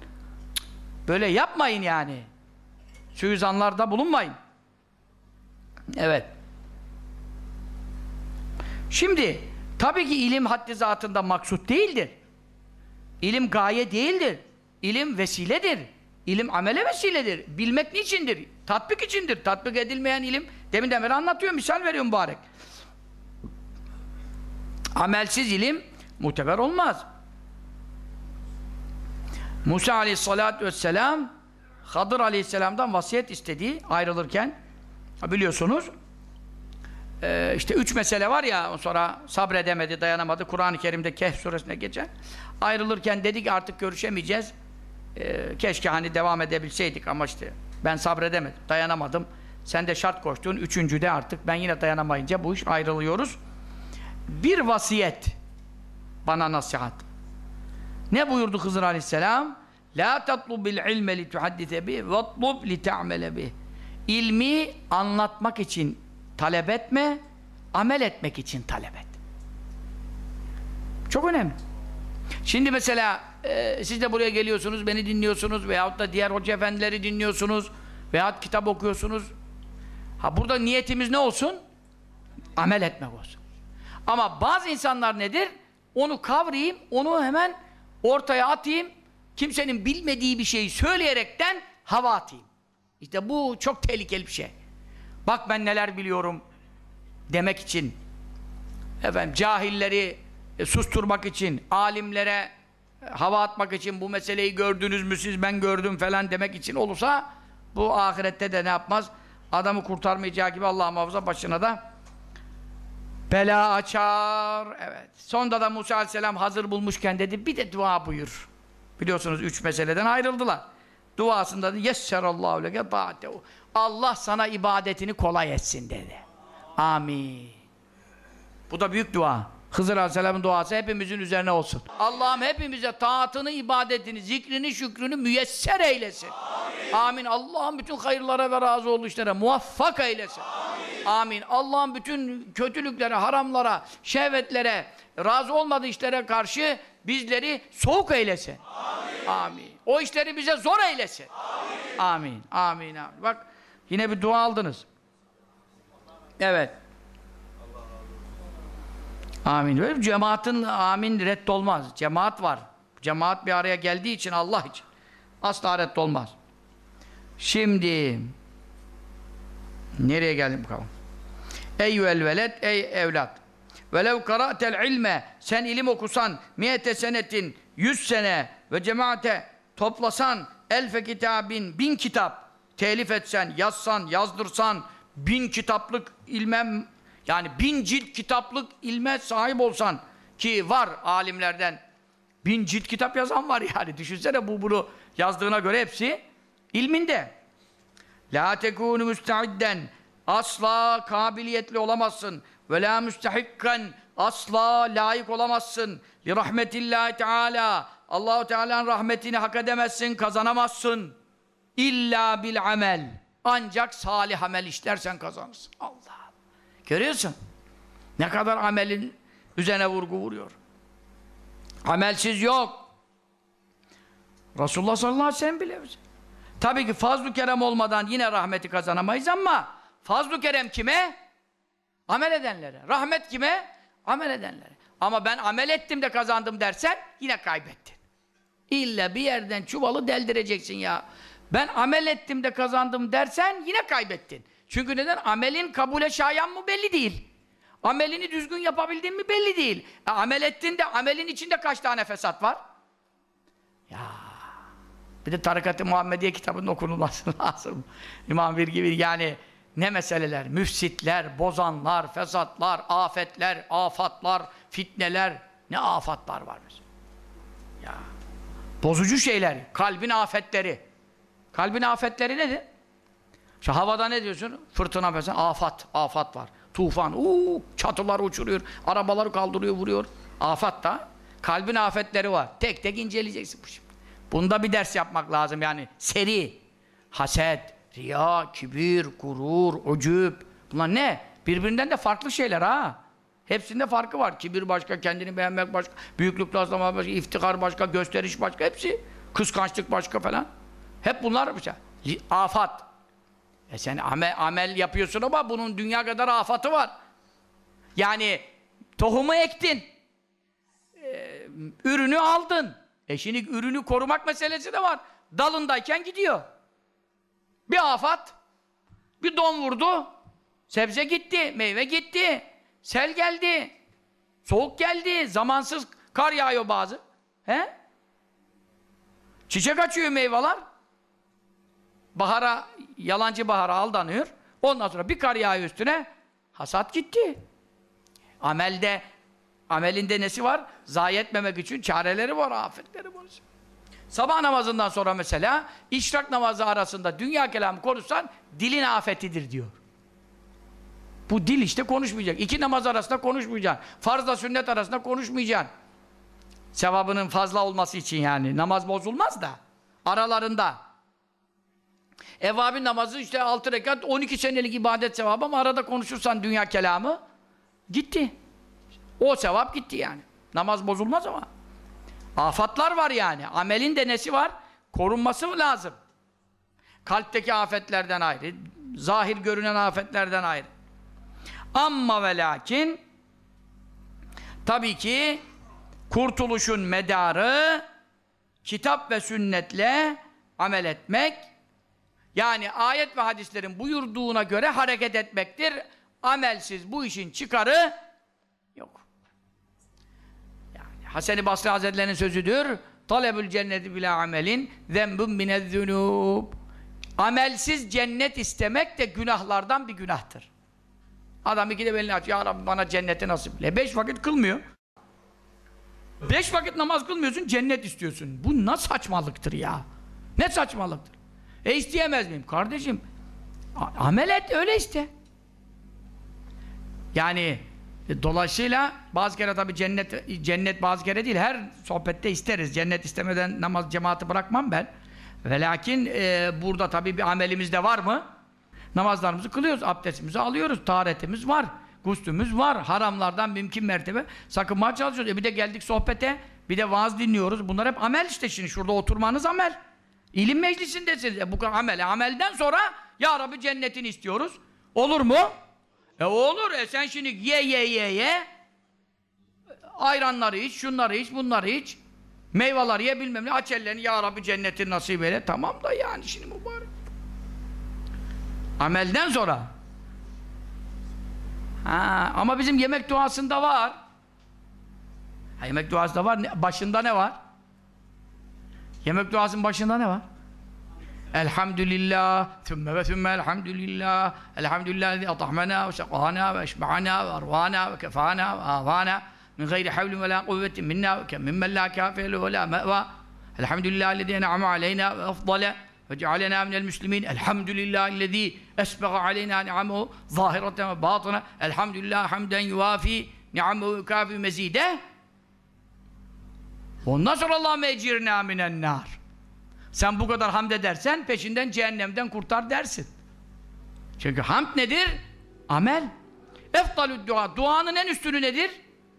Böyle yapmayın yani. Suizanlarda bulunmayın. Evet. Şimdi tabii ki ilim haddi zatında maksut değildir. İlim gaye değildir. İlim vesiledir. İlim amele vesiledir. Bilmek niçindir? Tatbik içindir. Tatbik edilmeyen ilim deminden beri anlatıyor, misal veriyor mübarek. Amelsiz ilim muteber olmaz. Musa aleyhissalatü vesselam Hadır aleyhisselamdan vasiyet istediği ayrılırken biliyorsunuz e, işte üç mesele var ya sonra sabredemedi, dayanamadı. Kur'an-ı Kerim'de Kehf suresine geçen. Ayrılırken dedi ki artık görüşemeyeceğiz. E, keşke hani devam edebilseydik ama işte ben sabredemedim, dayanamadım. Sen de şart koştun. Üçüncüde artık ben yine dayanamayınca bu iş ayrılıyoruz. Bir vasiyet bana nasihat. Ne buyurdu Hızır Aleyhisselam? La tatlub bil ilme li tuhaddise bih ve li ta'mele bih. İlmi anlatmak için talep etme, amel etmek için talep et. Çok önemli. Şimdi mesela e, siz de buraya geliyorsunuz, beni dinliyorsunuz veyahut da diğer hoca efendileri dinliyorsunuz veyahut kitap okuyorsunuz. Ha burada niyetimiz ne olsun? Amel etmek olsun. Ama bazı insanlar nedir? Onu kavrayayım, onu hemen ortaya atayım, kimsenin bilmediği bir şeyi söyleyerekten hava atayım. İşte bu çok tehlikeli bir şey. Bak ben neler biliyorum demek için, efendim cahilleri e, susturmak için, alimlere hava atmak için bu meseleyi gördünüz mü siz ben gördüm falan demek için olursa bu ahirette de ne yapmaz? Adamı kurtarmayacağı gibi Allah muhafaza başına da bela açar. Evet. Sonunda da Musa aleyhisselam hazır bulmuşken dedi bir de dua buyur. Biliyorsunuz üç meseleden ayrıldılar. Duasında da yesserallahu leke ta'atehu. Allah sana ibadetini kolay etsin dedi. Amin. Bu da büyük dua. Hızır Aleyhisselam'ın duası hepimizin üzerine olsun. Allah'ım hepimize taatını, ibadetini, zikrini, şükrünü müyesser eylesin. Amin. Amin. Allah'ım bütün hayırlara ve razı olduğu işlere muvaffak eylesin. Amin. Amin. Allah'ım bütün kötülüklere, haramlara, şehvetlere, razı olmadığı işlere karşı bizleri soğuk eylesin. Amin. Amin. O işleri bize zor eylesin. Amin. Amin. Amin. Amin. Bak yine bir dua aldınız. Evet. Amin. Böyle cemaatin amin reddolmaz. Cemaat var. Cemaat bir araya geldiği için Allah için. Asla reddolmaz. Şimdi nereye geldim bakalım? Eyyüel veled ey evlat. Velev kara'tel ilme sen ilim okusan miyete senetin yüz sene ve cemaate toplasan elfe kitabin bin kitap telif etsen, yazsan, yazdırsan bin kitaplık ilmem yani bin cilt kitaplık ilme sahip olsan ki var alimlerden bin cilt kitap yazan var *laughs* yani. Düşünsene bu bunu yazdığına göre hepsi ilminde. La tekunu müsteidden asla kabiliyetli olamazsın. Ve la müstehikken asla layık olamazsın. Li rahmetillahi teala. Allahu Teala'nın rahmetini hak edemezsin kazanamazsın illa bil amel ancak salih amel işlersen kazanırsın Allah Görüyorsun. Ne kadar amelin üzerine vurgu vuruyor. Amelsiz yok. Resulullah sallallahu aleyhi ve sellem bile Tabii ki fazl-ı kerem olmadan yine rahmeti kazanamayız ama fazl-ı kerem kime? Amel edenlere. Rahmet kime? Amel edenlere. Ama ben amel ettim de kazandım dersen yine kaybettin. İlla bir yerden çuvalı deldireceksin ya. Ben amel ettim de kazandım dersen yine kaybettin. Çünkü neden? Amelin kabule şayan mı belli değil. Amelini düzgün yapabildin mi belli değil. E, amel ettin de amelin içinde kaç tane fesat var? Ya. Bir de Tarikat-ı Muhammediye kitabının okunulması *laughs* lazım. İmam bir gibi yani ne meseleler? Müfsitler, bozanlar, fesatlar, afetler, afatlar, fitneler. Ne afatlar var mesela. Ya. Bozucu şeyler, kalbin afetleri. Kalbin afetleri nedir? İşte havada ne diyorsun? Fırtına mesela, afat, afat var. Tufan, uuu, çatılar uçuruyor, arabaları kaldırıyor, vuruyor. Afat da, kalbin afetleri var. Tek tek inceleyeceksin bu şimdi. Bunda bir ders yapmak lazım yani. Seri, haset, riya, kibir, gurur, ucub. Bunlar ne? Birbirinden de farklı şeyler ha. Hepsinde farkı var. Kibir başka, kendini beğenmek başka, büyüklük taslamak başka, iftihar başka, gösteriş başka, hepsi. Kıskançlık başka falan. Hep bunlar şey. Afat. E sen amel, amel yapıyorsun ama bunun dünya kadar afatı var. Yani tohumu ektin. Ee, ürünü aldın. E şimdi ürünü korumak meselesi de var. Dalındayken gidiyor. Bir afat, bir don vurdu, sebze gitti, meyve gitti, sel geldi, soğuk geldi, zamansız kar yağıyor bazı. He? Çiçek açıyor meyveler. Bahara, yalancı bahara aldanıyor. Ondan sonra bir kar yağıyor üstüne, hasat gitti. Amelde, amelinde nesi var? Zayi etmemek için çareleri var, afetleri var. Sabah namazından sonra mesela, işrak namazı arasında dünya kelamı konuşsan, dilin afetidir diyor. Bu dil işte konuşmayacak. İki namaz arasında konuşmayacaksın. Farzla sünnet arasında konuşmayacaksın. Sevabının fazla olması için yani. Namaz bozulmaz da. Aralarında. Evvabin namazı işte 6 rekat 12 senelik ibadet sevabı ama arada konuşursan dünya kelamı gitti. O sevap gitti yani. Namaz bozulmaz ama. Afatlar var yani. Amelin de nesi var? Korunması lazım. Kalpteki afetlerden ayrı, zahir görünen afetlerden ayrı. Amma ve lakin tabii ki kurtuluşun medarı kitap ve sünnetle amel etmek yani ayet ve hadislerin buyurduğuna göre hareket etmektir. Amelsiz bu işin çıkarı yok. Yani Hasan-ı Basri Hazretleri'nin sözüdür. talebül cenneti bila amelin zenbun minezzunub. Amelsiz cennet istemek de günahlardan bir günahtır. Adam ikide belini aç. Ya Rabbi bana cenneti nasip. Le beş vakit kılmıyor. Beş vakit namaz kılmıyorsun, cennet istiyorsun. Bu nasıl saçmalıktır ya? Ne saçmalıktır? E isteyemez miyim? Kardeşim, amel et, öyle iste. Yani e, dolayısıyla bazı kere tabii cennet cennet bazı kere değil, her sohbette isteriz. Cennet istemeden namaz cemaati bırakmam ben. Ve lakin e, burada tabii bir amelimiz de var mı? Namazlarımızı kılıyoruz, abdestimizi alıyoruz, taharetimiz var, guslümüz var, haramlardan mümkün mertebe sakınmaya çalışıyoruz. E bir de geldik sohbete, bir de vaaz dinliyoruz. Bunlar hep amel işte şimdi, şurada oturmanız amel. İlim meclisindesiniz. E bu amel. Amelden sonra Ya Rabbi cennetini istiyoruz. Olur mu? E olur. E sen şimdi ye ye ye ye ayranları iç, şunları iç, bunları iç. Meyveleri ye bilmem ne. Aç ellerini Ya Rabbi cennetini nasip eyle. Tamam da yani şimdi mübarek. Amelden sonra. Ha, ama bizim yemek duasında var. Ha, yemek duasında var. Başında ne var? Yemek duasının başında ne var? Elhamdülillah, thümme ve thümme elhamdülillah, elhamdülillah lezi atahmena ve sekana ve eşba'ana ve arvana ve kefana ve avana min gayri havlin ve la kuvvetin minna ve kem mimmen la kafiyelu ve la me'va elhamdülillah lezi en'ama aleyna ve afdale ve cealena minel müslimin elhamdülillah lezi esbega aleyna ni'amuhu zahireten ve batına elhamdülillah hamden yuvafi ni'amuhu yukafi mezide Ondan sonra Allah'ım ecirna minen nar. Sen bu kadar hamd edersen peşinden cehennemden kurtar dersin. Çünkü hamd nedir? Amel. Eftalü dua. Duanın en üstünü nedir?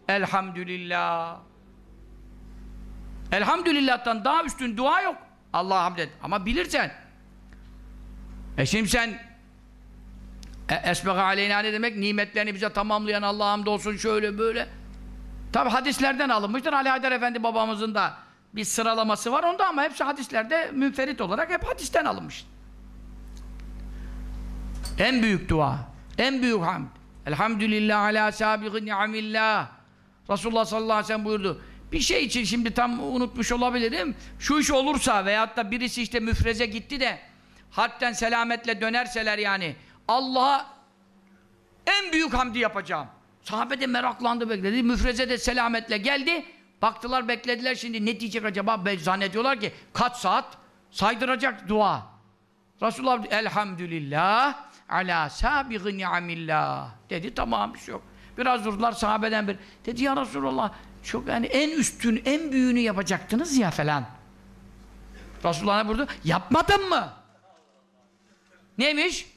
Elhamdülillah. Elhamdülillah'tan daha üstün dua yok. Allah'a hamd et. Ama bilirsen. E şimdi sen e, Esbega aleyna ne demek? Nimetlerini bize tamamlayan Allah'a hamd olsun şöyle böyle. Tabi hadislerden alınmıştır. Ali Haydar Efendi babamızın da bir sıralaması var onda ama hepsi hadislerde münferit olarak hep hadisten alınmış. En büyük dua, en büyük hamd. Elhamdülillah ala sabiqi ni'amillah. Resulullah sallallahu aleyhi ve sellem buyurdu. Bir şey için şimdi tam unutmuş olabilirim. Şu iş olursa veyahut da birisi işte müfreze gitti de hatten selametle dönerseler yani Allah'a en büyük hamdi yapacağım. Sahabe de meraklandı bekledi. Müfreze de selametle geldi. Baktılar beklediler şimdi ne diyecek acaba? Zannediyorlar ki kaç saat saydıracak dua. Resulullah elhamdülillah ala sabiği ni'amillah dedi tamam bir şey yok. Biraz durdular sahabeden bir. Dedi ya Resulullah çok yani en üstün en büyüğünü yapacaktınız ya falan. Resulullah ne buyurdu? Yapmadın mı? Neymiş?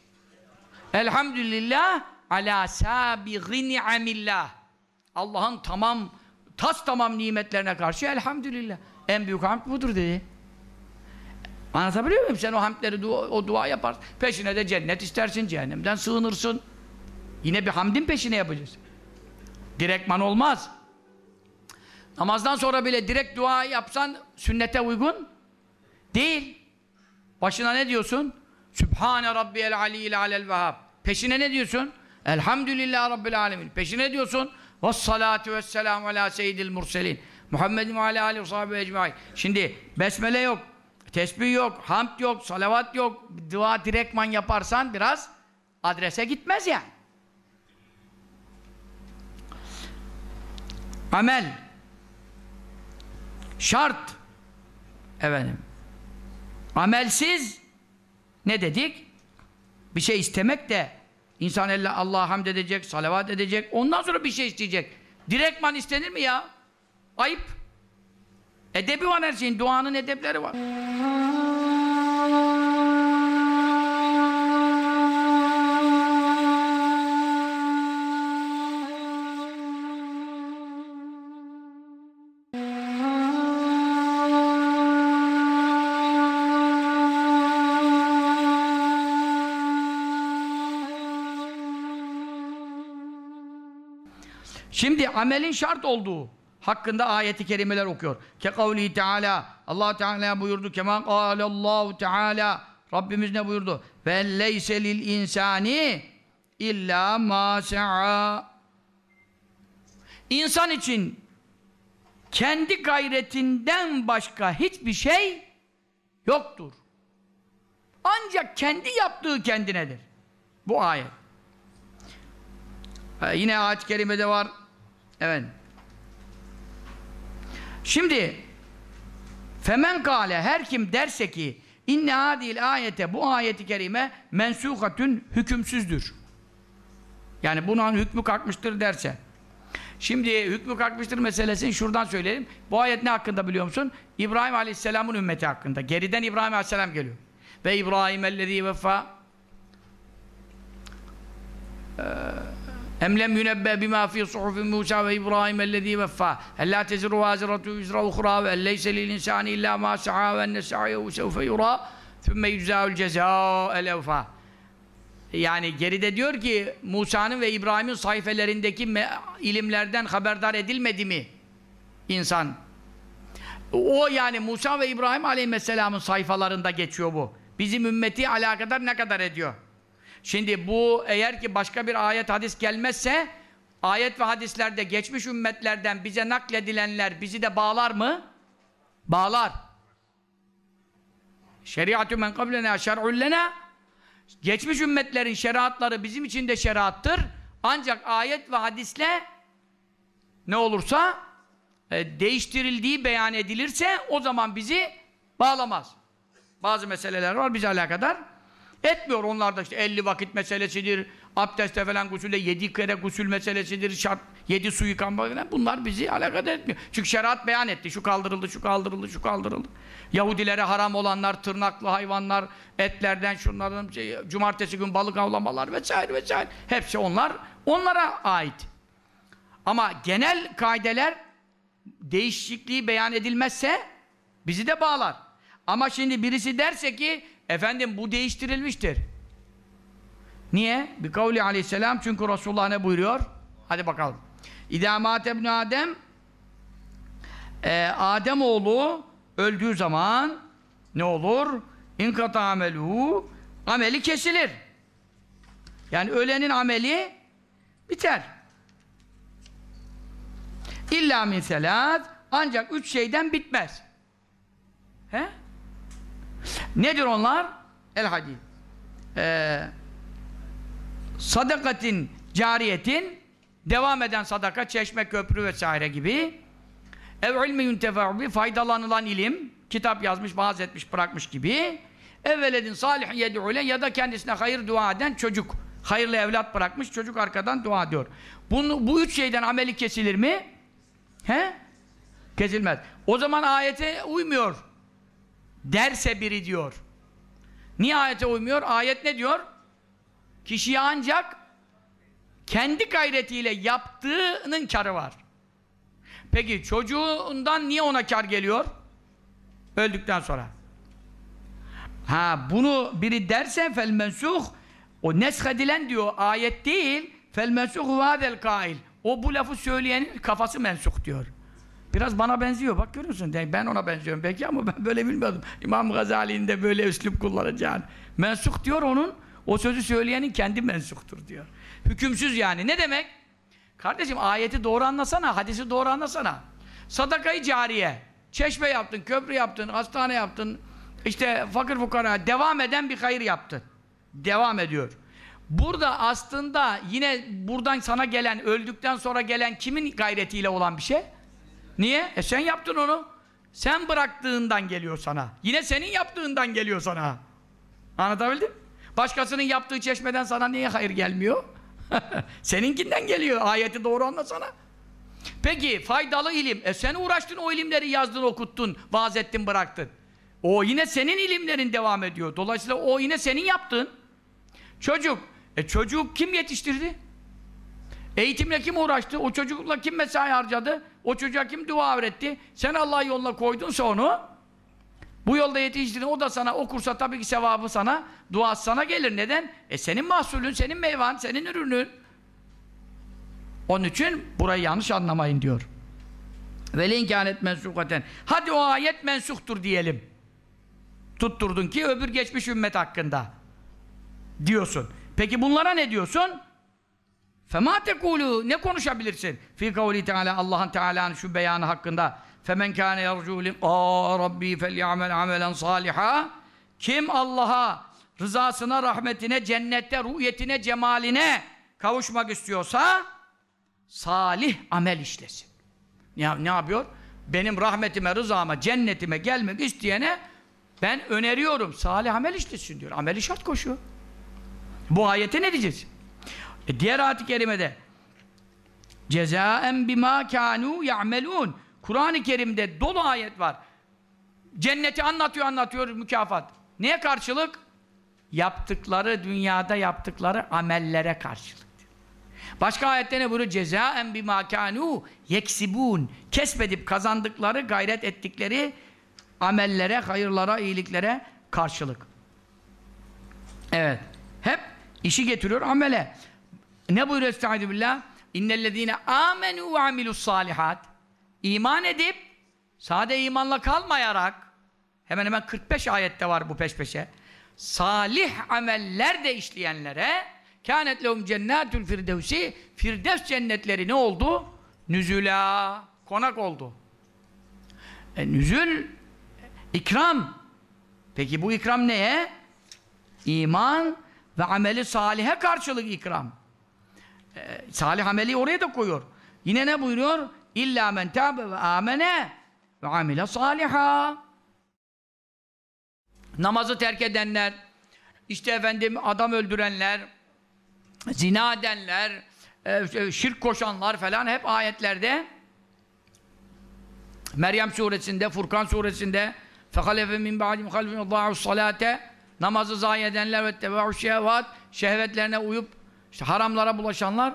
Elhamdülillah ala sabiği ni'amillah. Allah'ın tamam tas tamam nimetlerine karşı elhamdülillah. En büyük hamd budur dedi. Anlatabiliyor muyum? Sen o hamdleri dua, o dua yaparsın. Peşine de cennet istersin, cehennemden sığınırsın. Yine bir hamdin peşine yapacağız. Direktman olmaz. Namazdan sonra bile direkt dua yapsan sünnete uygun değil. Başına ne diyorsun? Sübhane Rabbiyel Aliyyil Alel Vehhab. Peşine ne diyorsun? Elhamdülillah Rabbil Alemin. Peşine ne diyorsun? Vessalatu vesselamu ala seyyidil murselin. Muhammedin ve ala alihi ve sahibi ecmaîn. Şimdi besmele yok, tesbih yok, hamd yok, salavat yok. Dua direktman yaparsan biraz adrese gitmez yani. Amel şart efendim amelsiz ne dedik? Bir şey istemek de insan elle Allah'a hamd edecek, salavat edecek, ondan sonra bir şey isteyecek. Direktman istenir mi ya? Ayıp. Edebi var her şeyin, duanın edepleri var. Şimdi amelin şart olduğu hakkında ayeti kerimeler okuyor. Ke kavli Teala Allah Teala buyurdu kema Allahu Teala Rabbimiz ne buyurdu? Ve leyse lil insani illa ma İnsan için kendi gayretinden başka hiçbir şey yoktur. Ancak kendi yaptığı kendinedir. Bu ayet. Ha, yine ayet-i kerimede var. Evet. Şimdi femen kâle her kim derse ki inne hadil ayete bu ayeti kerime mensuhatün hükümsüzdür. Yani bunun hükmü kalkmıştır derse. Şimdi hükmü kalkmıştır meselesini şuradan söyleyelim. Bu ayet ne hakkında biliyor musun? İbrahim Aleyhisselam'ın ümmeti hakkında. Geriden İbrahim Aleyhisselam geliyor. Ve İbrahim ellezî vefa Em lem yunebbe bima fi suhufi Musa ve İbrahim ellezî veffâ. Ellâ teziru vâziratu vizra uhrâ ve elleyse lil insâni illâ mâ sa'â ve enne sa'yehu sevfe yurâ thumme yüzâul cezâ'el evfâ. Yani geride diyor ki Musa'nın ve İbrahim'in sayfelerindeki ilimlerden haberdar edilmedi mi insan? O yani Musa ve İbrahim aleyhisselamın sayfalarında geçiyor bu. Bizim ümmeti alakadar ne kadar ediyor? Şimdi bu eğer ki başka bir ayet hadis gelmezse ayet ve hadislerde geçmiş ümmetlerden bize nakledilenler bizi de bağlar mı? Bağlar. Şeriatü men kablena şer'un lena Geçmiş ümmetlerin şeriatları bizim için de şeriattır. Ancak ayet ve hadisle ne olursa e, değiştirildiği beyan edilirse o zaman bizi bağlamaz. Bazı meseleler var bize alakadar. Etmiyor onlar da işte 50 vakit meselesidir, abdeste falan gusülde 7 kere gusül meselesidir, şart 7 su yıkanma falan bunlar bizi alakadar etmiyor. Çünkü şeriat beyan etti. Şu kaldırıldı, şu kaldırıldı, şu kaldırıldı. Yahudilere haram olanlar, tırnaklı hayvanlar, etlerden şunların, şey, cumartesi gün balık avlamalar vesaire vesaire. Hepsi onlar, onlara ait. Ama genel kaideler değişikliği beyan edilmezse bizi de bağlar. Ama şimdi birisi derse ki efendim bu değiştirilmiştir. Niye? Bir kavli aleyhisselam çünkü Resulullah ne buyuruyor? Hadi bakalım. İdâ mâte ibn Adem e, Adem oğlu öldüğü zaman ne olur? İnkata ameluhu ameli kesilir. Yani ölenin ameli biter. İlla min selat ancak üç şeyden bitmez. He? Nedir onlar? El hadid. Ee, sadakatin, cariyetin devam eden sadaka, çeşme, köprü vesaire gibi ev ilmi yuntefa'u faydalanılan ilim kitap yazmış, vaaz etmiş, bırakmış gibi evveledin salih yed'ule ya da kendisine hayır dua eden çocuk hayırlı evlat bırakmış, çocuk arkadan dua ediyor. Bunu, bu üç şeyden ameli kesilir mi? He? Kesilmez. O zaman ayete uymuyor. Derse biri diyor. Niye ayete uymuyor? Ayet ne diyor? Kişiye ancak kendi gayretiyle yaptığının karı var. Peki çocuğundan niye ona kar geliyor? Öldükten sonra. Ha bunu biri derse fel mensuh o neshedilen diyor ayet değil fel mensuh vadel kail. O bu lafı söyleyenin kafası mensuh diyor. Biraz bana benziyor. Bak görüyorsun. Ben ona benziyorum belki ama *laughs* ben böyle bilmiyordum. İmam Gazali'nin de böyle üslup kullanacağını. Mensuh diyor onun. O sözü söyleyenin kendi mensuhtur diyor. Hükümsüz yani. Ne demek? Kardeşim ayeti doğru anlasana, hadisi doğru anlasana. Sadakayı cariye. Çeşme yaptın, köprü yaptın, hastane yaptın. İşte fakir fukara devam eden bir hayır yaptın. Devam ediyor. Burada aslında yine buradan sana gelen, öldükten sonra gelen kimin gayretiyle olan bir şey? Niye? E sen yaptın onu. Sen bıraktığından geliyor sana. Yine senin yaptığından geliyor sana. Anlatabildim? Başkasının yaptığı çeşmeden sana niye hayır gelmiyor? *laughs* Seninkinden geliyor. Ayeti doğru anlasana. Peki faydalı ilim. E sen uğraştın o ilimleri yazdın, okuttun, vaaz ettin, bıraktın. O yine senin ilimlerin devam ediyor. Dolayısıyla o yine senin yaptığın. Çocuk. E çocuk kim yetiştirdi? Eğitimle kim uğraştı? O çocukla kim mesai harcadı? O çocuğa kim dua öğretti? Sen Allah yoluna koydunsa onu bu yolda yetiştirdin. O da sana okursa tabii ki sevabı sana, duası sana gelir. Neden? E senin mahsulün, senin meyvan, senin ürünün. Onun için burayı yanlış anlamayın diyor. Ve inkânet mensukaten. Hadi o ayet mensuhtur diyelim. Tutturdun ki öbür geçmiş ümmet hakkında. Diyorsun. Peki bunlara ne diyorsun? Fema tekulu ne konuşabilirsin? Fi kavli Teala Allah'ın Teala'nın şu beyanı hakkında. Femen kâne yercu liqâ rabbi fely'amel amelen saliha. Kim Allah'a rızasına, rahmetine, cennette, ruhiyetine, cemaline kavuşmak istiyorsa salih amel işlesin. Ya, ne yapıyor? Benim rahmetime, rızama, cennetime gelmek isteyene ben öneriyorum. Salih amel işlesin diyor. Ameli şart koşuyor. Bu ayete ne diyeceğiz? E diğer ayet-i kerimede cezaen bima kanu ya'melun. Kur'an-ı Kerim'de dolu ayet var. Cenneti anlatıyor anlatıyor mükafat. Neye karşılık? Yaptıkları dünyada yaptıkları amellere karşılık. Başka ayette ne buyuruyor? Cezaen bima kanu yeksibun. Kesbedip kazandıkları, gayret ettikleri amellere, hayırlara, iyiliklere karşılık. Evet. Hep işi getiriyor amele. Ne buyuruyor Estaizu billah? İnnellezîne âmenû ve amilus salihat. İman edip sade imanla kalmayarak hemen hemen 45 ayette var bu peş peşe. Salih ameller de işleyenlere kânet lehum cennâtül firdevsi Firdevs cennetleri ne oldu? Nüzula konak oldu. E, nüzül ikram. Peki bu ikram neye? İman ve ameli salihe karşılık ikram. Ee, salih ameli oraya da koyuyor. Yine ne buyuruyor? İlla men tâbe ve amene ve amile saliha. Namazı terk edenler, işte efendim adam öldürenler, zina edenler, e, şirk koşanlar falan hep ayetlerde Meryem suresinde, Furkan suresinde فَخَلَفَ مِنْ بَعْدِمْ خَلْفٍ اَضَّاعُ الصَّلَاةَ Namazı zayi edenler ve tebâ'u şehvat şehvetlerine uyup işte haramlara bulaşanlar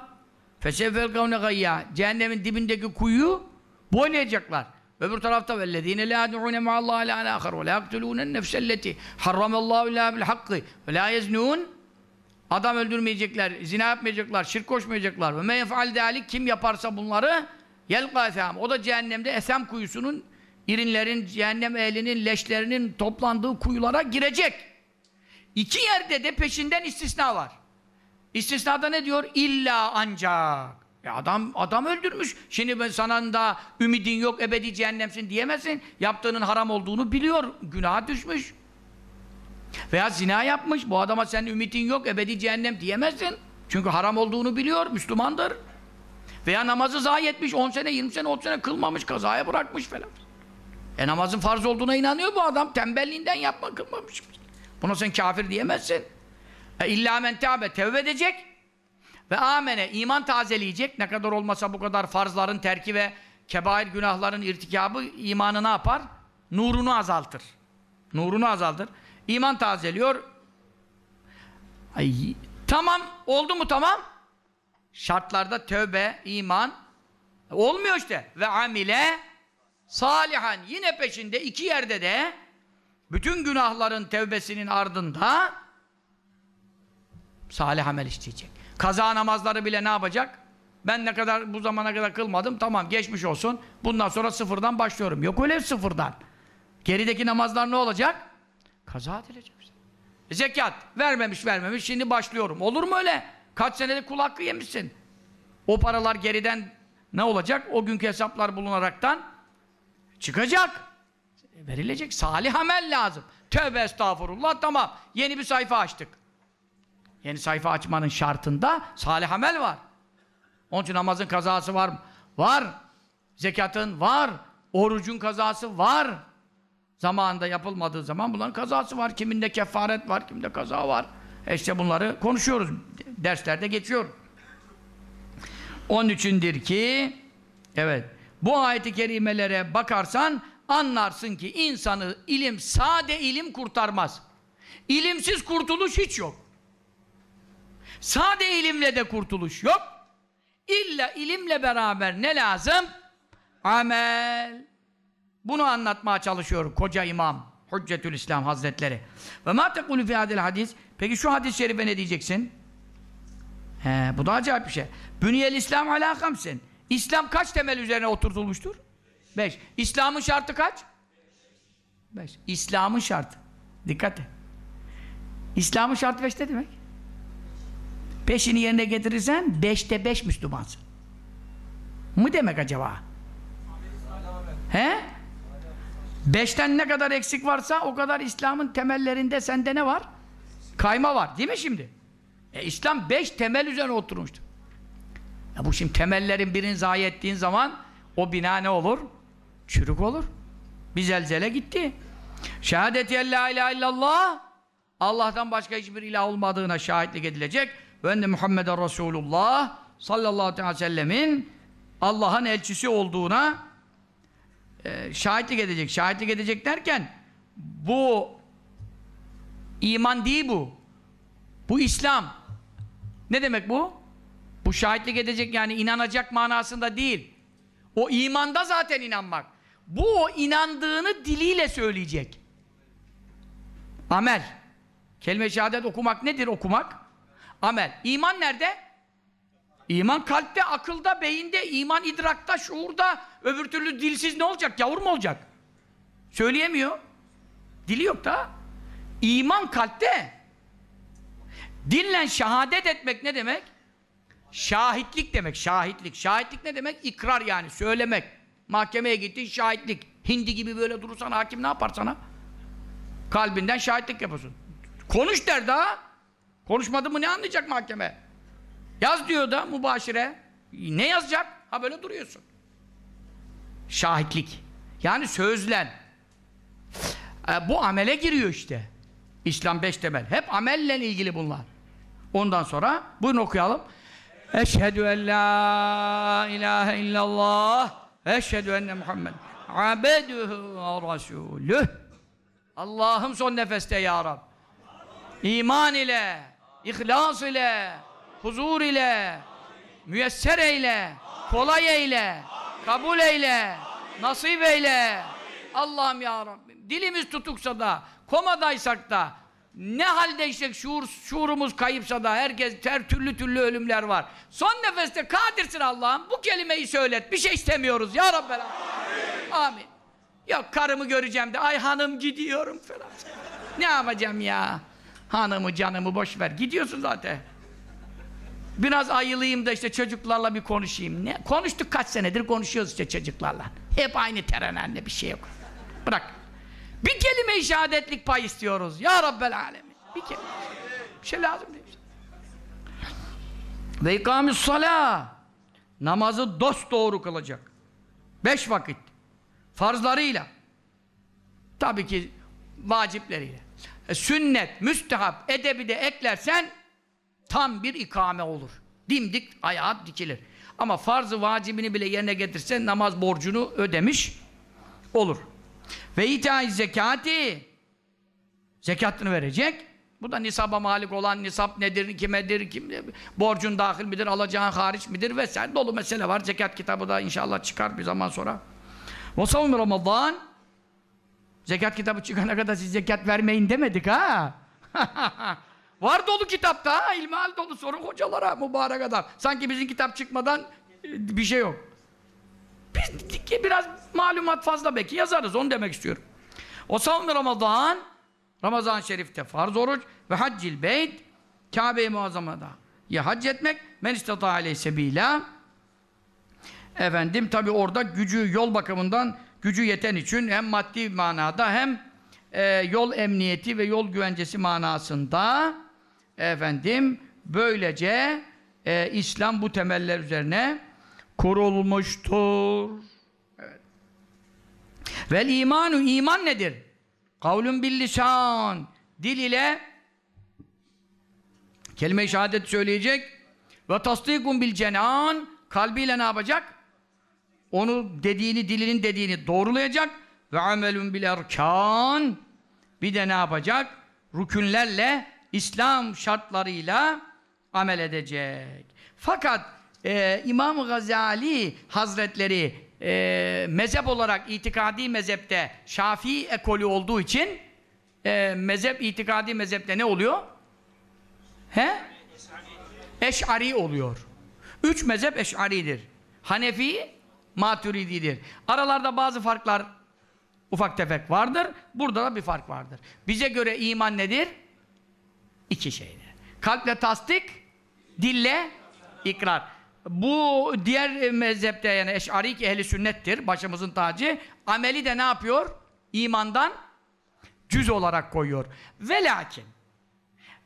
fesevvel kavne gayya cehennemin dibindeki kuyuyu boylayacaklar. Öbür tarafta vellezine la yed'un ma'allahi ilahen ahar ve la yaktulun nefselleti harramallahu illa bil hakkı ve la yeznun Adam öldürmeyecekler, zina yapmayacaklar, şirk koşmayacaklar. Ve men yef'al kim yaparsa bunları yelqa esam. O da cehennemde esem kuyusunun irinlerin, cehennem ehlinin, leşlerinin toplandığı kuyulara girecek. İki yerde de peşinden istisna var. İstisnada ne diyor? İlla ancak. E adam adam öldürmüş. Şimdi ben sana da ümidin yok, ebedi cehennemsin diyemezsin. Yaptığının haram olduğunu biliyor. Günaha düşmüş. Veya zina yapmış. Bu adama senin ümidin yok, ebedi cehennem diyemezsin. Çünkü haram olduğunu biliyor, Müslümandır. Veya namazı zayi etmiş, 10 sene, 20 sene, 30 sene kılmamış, kazaya bırakmış falan. E namazın farz olduğuna inanıyor bu adam. Tembelliğinden yapma, kılmamış. Buna sen kafir diyemezsin. İlla men tâbe, tevbe edecek. Ve amene, iman tazeleyecek. Ne kadar olmasa bu kadar farzların terki ve kebair günahların irtikabı imanı ne yapar? Nurunu azaltır. Nurunu azaltır. İman tazeliyor. Ay, tamam, oldu mu tamam? Şartlarda tövbe, iman olmuyor işte. Ve amile salihan. Yine peşinde iki yerde de bütün günahların tevbesinin ardında salih amel işleyecek. Kaza namazları bile ne yapacak? Ben ne kadar bu zamana kadar kılmadım, tamam geçmiş olsun. Bundan sonra sıfırdan başlıyorum. Yok öyle sıfırdan. Gerideki namazlar ne olacak? Kaza edilecek. E zekat vermemiş vermemiş şimdi başlıyorum. Olur mu öyle? Kaç senelik kul hakkı yemişsin. O paralar geriden ne olacak? O günkü hesaplar bulunaraktan çıkacak. E, verilecek. Salih amel lazım. Tövbe estağfurullah tamam. Yeni bir sayfa açtık. Yeni sayfa açmanın şartında salih amel var. Onun için namazın kazası var? Var. Zekatın var. Orucun kazası var. Zamanında yapılmadığı zaman bunların kazası var. Kiminde kefaret var, kiminde kaza var. E işte bunları konuşuyoruz. Derslerde geçiyor. Onun içindir ki evet bu ayeti kerimelere bakarsan anlarsın ki insanı ilim, sade ilim kurtarmaz. İlimsiz kurtuluş hiç yok. Sade ilimle de kurtuluş yok. İlla ilimle beraber ne lazım? Amel. Bunu anlatmaya çalışıyor koca imam Hüccetül İslam Hazretleri. Ve ma tekulu fi hadis. Peki şu hadis-i şerife ne diyeceksin? He, bu da acayip bir şey. Bünyel İslam ala hamsin. İslam kaç temel üzerine oturtulmuştur? Beş. İslam'ın şartı kaç? Beş. İslam'ın şartı. Dikkat et. İslam'ın şartı beş ne demek? Beşini yerine getirirsen beşte beş Müslümansın. Mı demek acaba? He? Beşten ne kadar eksik varsa o kadar İslam'ın temellerinde sende ne var? Kayma var. Değil mi şimdi? E, İslam beş temel üzerine oturmuştur. Ya bu şimdi temellerin birini zayi ettiğin zaman o bina ne olur? Çürük olur. Bir zelzele gitti. Şehadeti en la ilahe illallah Allah'tan başka hiçbir ilah olmadığına şahitlik edilecek. Ve enne Muhammeden Resulullah sallallahu aleyhi ve sellemin Allah'ın elçisi olduğuna e, şahitlik edecek. Şahitlik edecek derken bu iman değil bu. Bu İslam. Ne demek bu? Bu şahitlik edecek yani inanacak manasında değil. O imanda zaten inanmak. Bu o inandığını diliyle söyleyecek. Amel. Kelime-i okumak nedir okumak? Amel. İman nerede? İman kalpte, akılda, beyinde, iman idrakta, şuurda. Öbür türlü dilsiz ne olacak? Yavur mu olacak? Söyleyemiyor. Dili yok da. İman kalpte. Dille şehadet etmek ne demek? Şahitlik demek, şahitlik. Şahitlik ne demek? İkrar yani, söylemek. Mahkemeye gittin, şahitlik. Hindi gibi böyle durursan hakim ne yapar sana? Kalbinden şahitlik yapıyorsun. Konuş der daha. Konuşmadı mı ne anlayacak mahkeme? Yaz diyor da mübaşire. Ne yazacak? Ha böyle duruyorsun. Şahitlik. Yani sözlen. E, bu amele giriyor işte. İslam beş temel. Hep amelle ilgili bunlar. Ondan sonra buyurun okuyalım. Eşhedü en la ilahe illallah Eşhedü enne Muhammed abeduhu ve resulüh Allah'ım son nefeste ya Rab. İman ile, ihlas ile, huzur ile, müyesser eyle, kolay eyle, kabul eyle, nasip eyle. Allah'ım ya Rabbim. Dilimiz tutuksa da, komadaysak da, ne haldeysek şuur, şuurumuz kayıpsa da herkes ter türlü türlü ölümler var. Son nefeste kadirsin Allah'ım. Bu kelimeyi söylet. Bir şey istemiyoruz ya Rabbel Amin. Amin. Yok karımı göreceğim de ay hanım gidiyorum falan. *laughs* Ne yapacağım ya? Hanımı canımı boş ver. Gidiyorsun zaten. Biraz ayılayım da işte çocuklarla bir konuşayım. Ne? Konuştuk kaç senedir konuşuyoruz işte çocuklarla. Hep aynı terenenle bir şey yok. Bırak. Bir kelime-i şehadetlik pay istiyoruz. Ya Rabbel Alemin. Bir kelime. Bir şey lazım değil. Ve ikamis salâ. Namazı dost doğru kılacak. Beş vakit. Farzlarıyla. Tabii ki vacipleriyle. E, sünnet, müstehap, edebi de eklersen tam bir ikame olur. Dimdik ayağa dikilir. Ama farzı vacibini bile yerine getirsen namaz borcunu ödemiş olur. Ve itâi zekati zekatını verecek. Bu da nisaba malik olan nisap nedir, kimedir, kim, borcun dahil midir, alacağın hariç midir vesaire dolu mesele var. Zekat kitabı da inşallah çıkar bir zaman sonra. Ve savun Ramazan Zekat kitabı çıkana kadar siz zekat vermeyin demedik ha. *laughs* var dolu kitapta ha, ilmihal dolu sorun hocalara mübarek adam. Sanki bizim kitap çıkmadan e, bir şey yok. Biz biraz malumat fazla belki yazarız onu demek istiyorum. O savun Ramazan Ramazan Şerif'te farz oruç ve haccil beyt Kabe-i Muazzama'da ya hac etmek men istata aleyh sebila efendim tabi orada gücü yol bakımından gücü yeten için hem maddi manada hem e, yol emniyeti ve yol güvencesi manasında efendim böylece e, İslam bu temeller üzerine kurulmuştur. Evet. Vel imanu iman nedir? Kavlun bil lisan dil ile kelime-i şehadet söyleyecek ve tasdikun bil cenan kalbiyle ne yapacak? Onu dediğini, dilinin dediğini doğrulayacak ve amelun bil erkan bir de ne yapacak? Rükünlerle İslam şartlarıyla amel edecek. Fakat e, İmam Gazali Hazretleri e, mezhep olarak itikadi mezhepte Şafii ekolü olduğu için e, mezhep itikadi mezhepte ne oluyor? He? Eş'ari oluyor. Üç mezhep eş'aridir. Hanefi, maturididir. Aralarda bazı farklar ufak tefek vardır. Burada da bir fark vardır. Bize göre iman nedir? İki şeydir. Kalple tasdik, Dille ikrar. Bu diğer mezhepte yani eş'ari ki ehli sünnettir. Başımızın tacı. Ameli de ne yapıyor? İmandan cüz olarak koyuyor. Ve lakin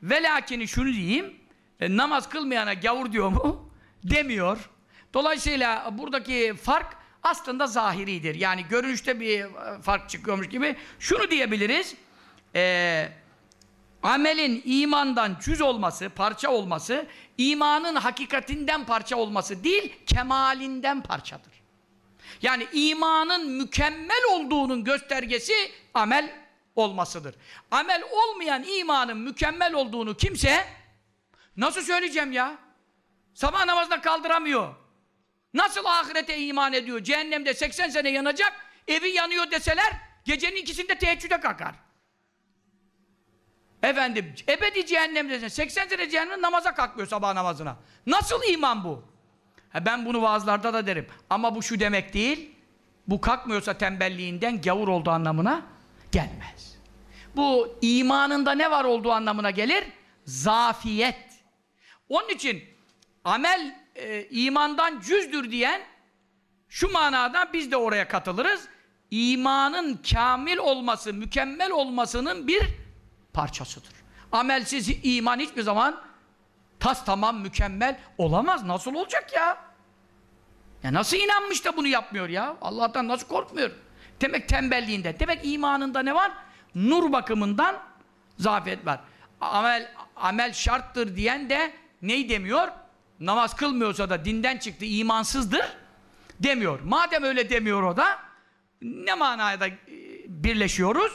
ve lakini şunu diyeyim e, namaz kılmayana gavur diyor mu? Demiyor. Dolayısıyla buradaki fark aslında zahiridir. Yani görünüşte bir e, fark çıkıyormuş gibi. Şunu diyebiliriz. Eee amelin imandan cüz olması, parça olması, imanın hakikatinden parça olması değil, kemalinden parçadır. Yani imanın mükemmel olduğunun göstergesi amel olmasıdır. Amel olmayan imanın mükemmel olduğunu kimse nasıl söyleyeceğim ya? Sabah namazında kaldıramıyor. Nasıl ahirete iman ediyor? Cehennemde 80 sene yanacak, evi yanıyor deseler gecenin ikisinde teheccüde kalkar. Efendim ebedi cehennemdesin. 80 sene cehennem namaza kalkmıyor sabah namazına. Nasıl iman bu? Ha, ben bunu vaazlarda da derim. Ama bu şu demek değil. Bu kalkmıyorsa tembelliğinden gavur olduğu anlamına gelmez. Bu imanında ne var olduğu anlamına gelir? Zafiyet. Onun için amel e, imandan cüzdür diyen şu manada biz de oraya katılırız. İmanın kamil olması, mükemmel olmasının bir parçasıdır. Amelsiz iman hiçbir zaman tas tamam mükemmel olamaz. Nasıl olacak ya? Ya nasıl inanmış da bunu yapmıyor ya? Allah'tan nasıl korkmuyor? Demek tembelliğinde. Demek imanında ne var? Nur bakımından zafiyet var. Amel amel şarttır diyen de neyi demiyor? Namaz kılmıyorsa da dinden çıktı, imansızdır demiyor. Madem öyle demiyor o da ne manada birleşiyoruz?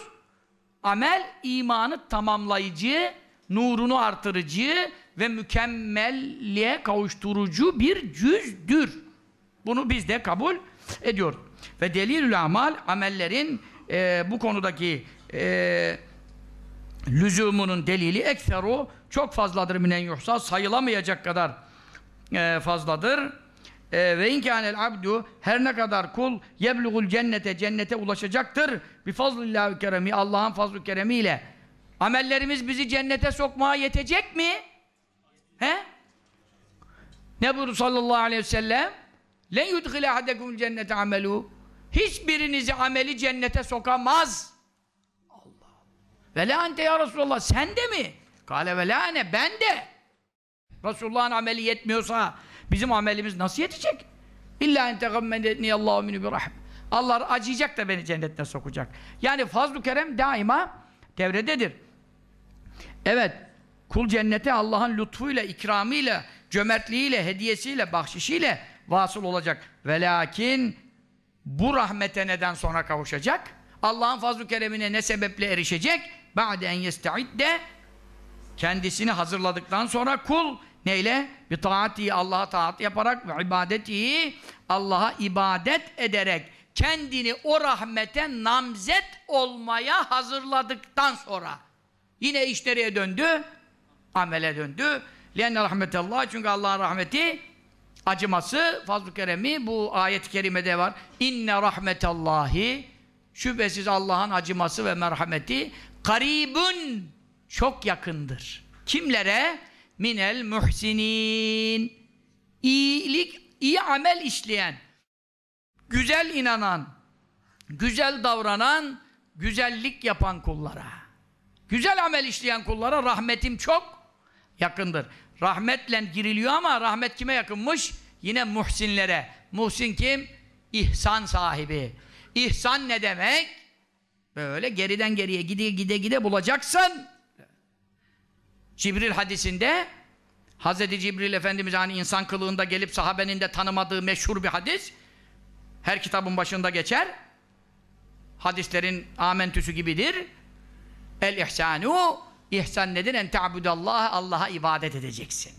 Amel imanı tamamlayıcı, nurunu artırıcı ve mükemmelliğe kavuşturucu bir cüzdür. Bunu biz de kabul ediyoruz. Ve delilül amal, amellerin e, bu konudaki e, lüzumunun delili ekseru çok fazladır minen yuhsa sayılamayacak kadar e, fazladır. E, ve inkânel abdu her ne kadar kul yeblugul cennete cennete ulaşacaktır. Bi fazlillahi keremi Allah'ın fazl-ı keremiyle. Amellerimiz bizi cennete sokmaya yetecek mi? He? Ne buyurdu sallallahu aleyhi ve sellem? Len yudhile ahadekumul cennete amelu. Hiçbirinizi ameli cennete sokamaz. Allah. Ve la ente ya Resulallah sen de mi? Kale ve la ne ben de. Resulullah'ın ameli yetmiyorsa bizim amelimiz nasıl yetecek? İlla ente gammedetni Allahu minü bir. Allah acıyacak da beni cennetine sokacak. Yani fazl-ı kerem daima devrededir. Evet, kul cennete Allah'ın lütfuyla, ikramıyla, cömertliğiyle, hediyesiyle, bahşişiyle vasıl olacak. Ve lakin bu rahmete neden sonra kavuşacak? Allah'ın fazl-ı keremine ne sebeple erişecek? Ba'de en yesta'idde kendisini hazırladıktan sonra kul neyle? Bir taati Allah'a taat yaparak ve ibadeti Allah'a ibadet ederek kendini o rahmete namzet olmaya hazırladıktan sonra yine iş nereye döndü? Amele döndü. Lenne rahmetallah çünkü Allah'ın rahmeti acıması, fazl-ı keremi bu ayet-i kerimede var. İnne rahmetallahi şüphesiz Allah'ın acıması ve merhameti karibun çok yakındır. Kimlere? Minel muhsinin iyilik, iyi amel işleyen güzel inanan güzel davranan güzellik yapan kullara güzel amel işleyen kullara rahmetim çok yakındır. Rahmetle giriliyor ama rahmet kime yakınmış? Yine muhsinlere. Muhsin kim? İhsan sahibi. İhsan ne demek? Böyle geriden geriye gide gide gide bulacaksın. Cibril hadisinde Hz. Cibril Efendimiz hani insan kılığında gelip sahabenin de tanımadığı meşhur bir hadis her kitabın başında geçer. Hadislerin amentüsü gibidir. El ihsanu ihsan nedir? En ta'budallaha Allah'a ibadet edeceksin.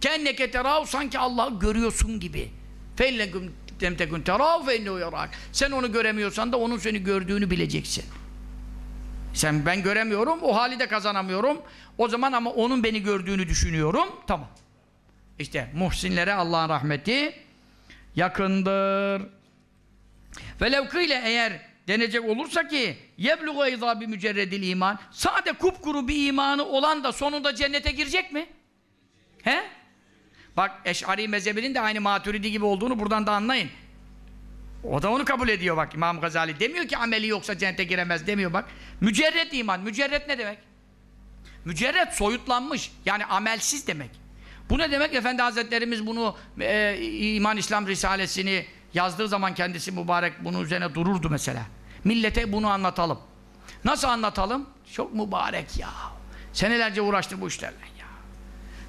Kenneke terav sanki Allah'ı görüyorsun gibi. Feillekum temtekun terav fe innehu yarak. Sen onu göremiyorsan da onun seni gördüğünü bileceksin. Sen ben göremiyorum, o hali de kazanamıyorum. O zaman ama onun beni gördüğünü düşünüyorum. Tamam. İşte muhsinlere Allah'ın rahmeti yakındır. Velev ile eğer denecek olursa ki yebluğu eyza bir mücerredil iman sade kupkuru bir imanı olan da sonunda cennete girecek mi? He? Bak Eş'ari mezhebinin de aynı Maturidi gibi olduğunu buradan da anlayın. O da onu kabul ediyor bak İmam Gazali. Demiyor ki ameli yoksa cennete giremez demiyor bak. Mücerret iman. Mücerret ne demek? Mücerret soyutlanmış. Yani amelsiz demek. Bu ne demek? Efendi Hazretlerimiz bunu e, İman İslam Risalesini yazdığı zaman kendisi mübarek bunun üzerine dururdu mesela. Millete bunu anlatalım. Nasıl anlatalım? Çok mübarek ya. Senelerce uğraştı bu işlerle ya.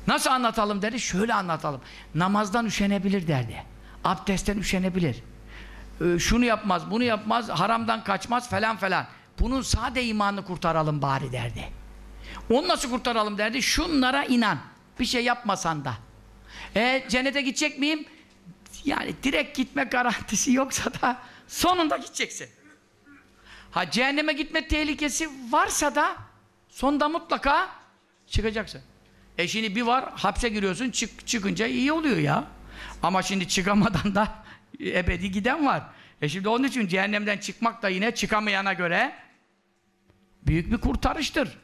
Nasıl anlatalım dedi? Şöyle anlatalım. Namazdan üşenebilir derdi. Abdestten üşenebilir. Ee, şunu yapmaz, bunu yapmaz, haramdan kaçmaz falan falan. Bunun sade imanını kurtaralım bari derdi. Onu nasıl kurtaralım derdi? Şunlara inan. Bir şey yapmasan da. E cennete gidecek miyim? Yani direkt gitme garantisi yoksa da sonunda gideceksin. Ha cehenneme gitme tehlikesi varsa da sonunda mutlaka çıkacaksın. E şimdi bir var hapse giriyorsun çık, çıkınca iyi oluyor ya. Ama şimdi çıkamadan da ebedi giden var. E şimdi onun için cehennemden çıkmak da yine çıkamayana göre büyük bir kurtarıştır.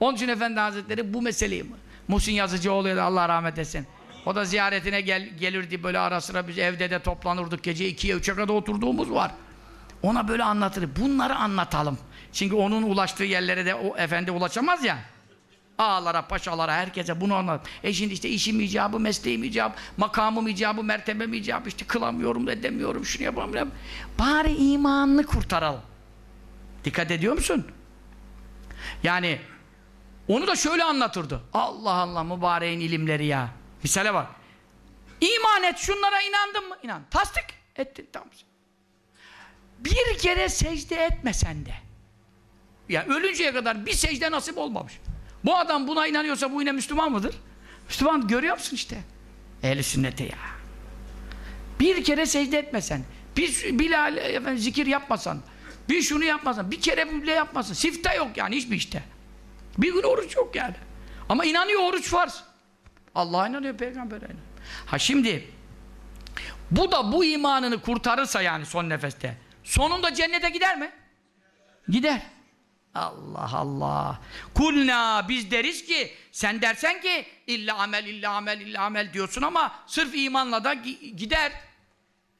Onun için Efendi Hazretleri bu meseleyi Muhsin Yazıcıoğlu'ya da Allah rahmet etsin. O da ziyaretine gel, gelirdi böyle ara sıra biz evde de toplanırdık gece ikiye üçe kadar oturduğumuz var. Ona böyle anlatır. Bunları anlatalım. Çünkü onun ulaştığı yerlere de o efendi ulaşamaz ya. Ağalara, paşalara, herkese bunu anlat. E şimdi işte işim icabı, mesleğim icabı, makamım icabı, mertebem icabı, işte kılamıyorum, edemiyorum, şunu yapamıyorum. Bari imanını kurtaralım. Dikkat ediyor musun? Yani onu da şöyle anlatırdı. Allah Allah mübareğin ilimleri ya. Misale bak. İman et şunlara inandın mı? İnan. Tasdik ettin tamam. Bir kere secde etmesen de. Ya ölünceye kadar bir secde nasip olmamış. Bu adam buna inanıyorsa bu yine Müslüman mıdır? Müslüman görüyor musun işte? Ehl-i sünnete ya. Bir kere secde etmesen, bir Bilal efendim, zikir yapmasan, bir şunu yapmasan, bir kere bile yapmasan, sifte yok yani hiçbir işte. Bir gün oruç yok yani. Ama inanıyor oruç var. Allah'a inanıyor, peygambere. Ha şimdi bu da bu imanını kurtarırsa yani son nefeste sonunda cennete gider mi? Gider. Allah Allah. Kulna biz deriz ki sen dersen ki illa amel illa amel illa amel diyorsun ama sırf imanla da gider.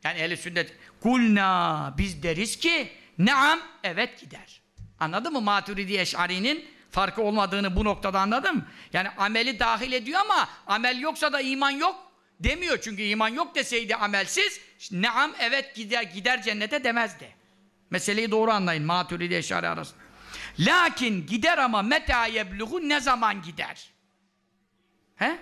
Yani ehli sünnet kulna biz deriz ki naam evet gider. Anladın mı? Maturidi Eş'ari'nin farkı olmadığını bu noktada anladım. Yani ameli dahil ediyor ama amel yoksa da iman yok demiyor. Çünkü iman yok deseydi amelsiz naam evet gider gider cennete demezdi. Meseleyi doğru anlayın Maturidi Eş'ari arasında. Lakin gider ama meta yebluğu ne zaman gider? He?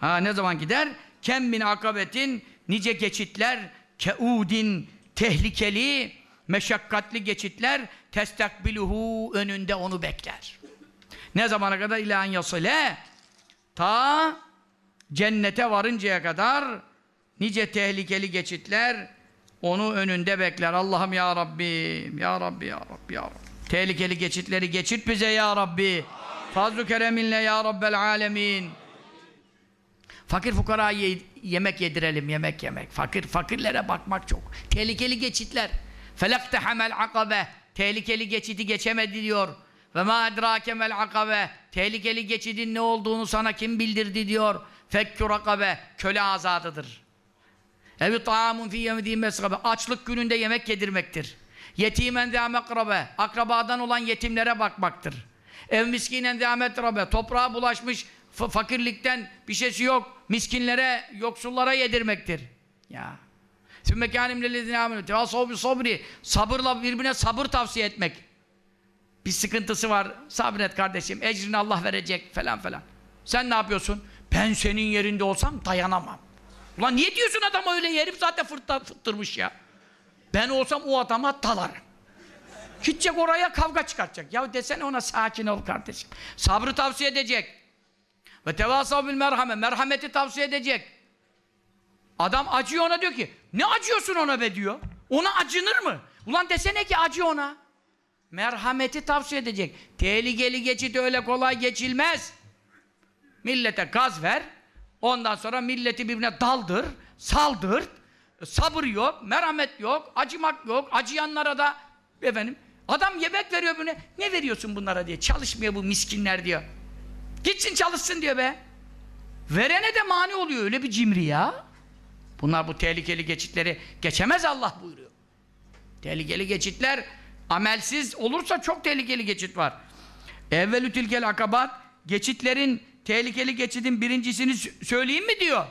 Ha ne zaman gider? Kem min akabetin nice geçitler keudin tehlikeli meşakkatli geçitler testakbiluhu önünde onu bekler. Ne zamana kadar ilan yasile ta cennete varıncaya kadar nice tehlikeli geçitler onu önünde bekler. Allah'ım ya Rabbim, ya Rabbi, ya Rabbi, ya Rabbi. Tehlikeli geçitleri geçit bize ya Rabbi. Fazl-ı kereminle ya Rabbel alemin. Fakir fukara ye yemek yedirelim, yemek yemek. Fakir fakirlere bakmak çok. Tehlikeli geçitler. Felaktehamel akabe. Tehlikeli geçidi geçemedi diyor. Ve ma edrakemel akabe. Tehlikeli geçidin ne olduğunu sana kim bildirdi diyor. Fekkür akabe. Köle azadıdır. Evi taamun fi yemediğim meskabe. Açlık gününde yemek yedirmektir. Yetimen zâ mekrabe. Akrabadan olan yetimlere bakmaktır. Ev miskinen zâ metrabe. Toprağa bulaşmış fakirlikten bir şeysi yok. Miskinlere, yoksullara yedirmektir. Ya. Sümme kânim lellezine âmenü. Tevâsâv bi sabri. Sabırla birbirine sabır tavsiye etmek. Bir sıkıntısı var. Sabret kardeşim. Ecrini Allah verecek falan falan. Sen ne yapıyorsun? Ben senin yerinde olsam dayanamam. Ulan niye diyorsun adam öyle herif zaten fırtta, fıttırmış ya. Ben olsam o adama dalarım. Gidecek oraya kavga çıkartacak. Ya desene ona sakin ol kardeşim. Sabrı tavsiye edecek. Ve tevasav bil merhame. Merhameti tavsiye edecek. Adam acıyor ona diyor ki ne acıyorsun ona be diyor. Ona acınır mı? Ulan desene ki acı ona. Merhameti tavsiye edecek. Tehlikeli geçit öyle kolay geçilmez. Millete gaz ver. Ondan sonra milleti birbirine daldır, saldır. Sabır yok, merhamet yok, acımak yok. Acıyanlara da efendim adam yemek veriyor birine. Ne veriyorsun bunlara diye. Çalışmıyor bu miskinler diyor. Gitsin çalışsın diyor be. Verene de mani oluyor. Öyle bir cimri ya. Bunlar bu tehlikeli geçitleri geçemez Allah buyuruyor. Tehlikeli geçitler amelsiz olursa çok tehlikeli geçit var. Evvelü tilkel akabat geçitlerin tehlikeli geçidin birincisini söyleyeyim mi diyor.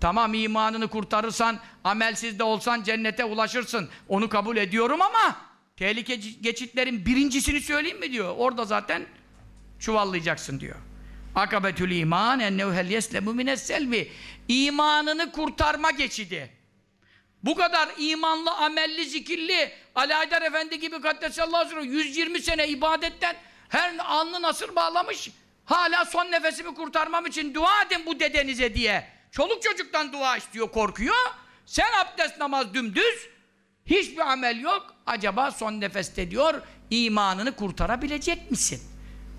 Tamam imanını kurtarırsan, amelsiz de olsan cennete ulaşırsın. Onu kabul ediyorum ama tehlike geçitlerin birincisini söyleyeyim mi diyor. Orada zaten çuvallayacaksın diyor. Akabetül iman ennehu hel yeslemu minesselvi. İmanını kurtarma geçidi. Bu kadar imanlı, amelli, zikirli Ali Haydar Efendi gibi Kaddesallahu aleyhi 120 sene ibadetten her anlı nasır bağlamış. Hala son nefesimi kurtarmam için dua edin bu dedenize diye. Çoluk çocuktan dua istiyor, korkuyor. Sen abdest namaz dümdüz. Hiçbir amel yok. Acaba son nefeste diyor, imanını kurtarabilecek misin?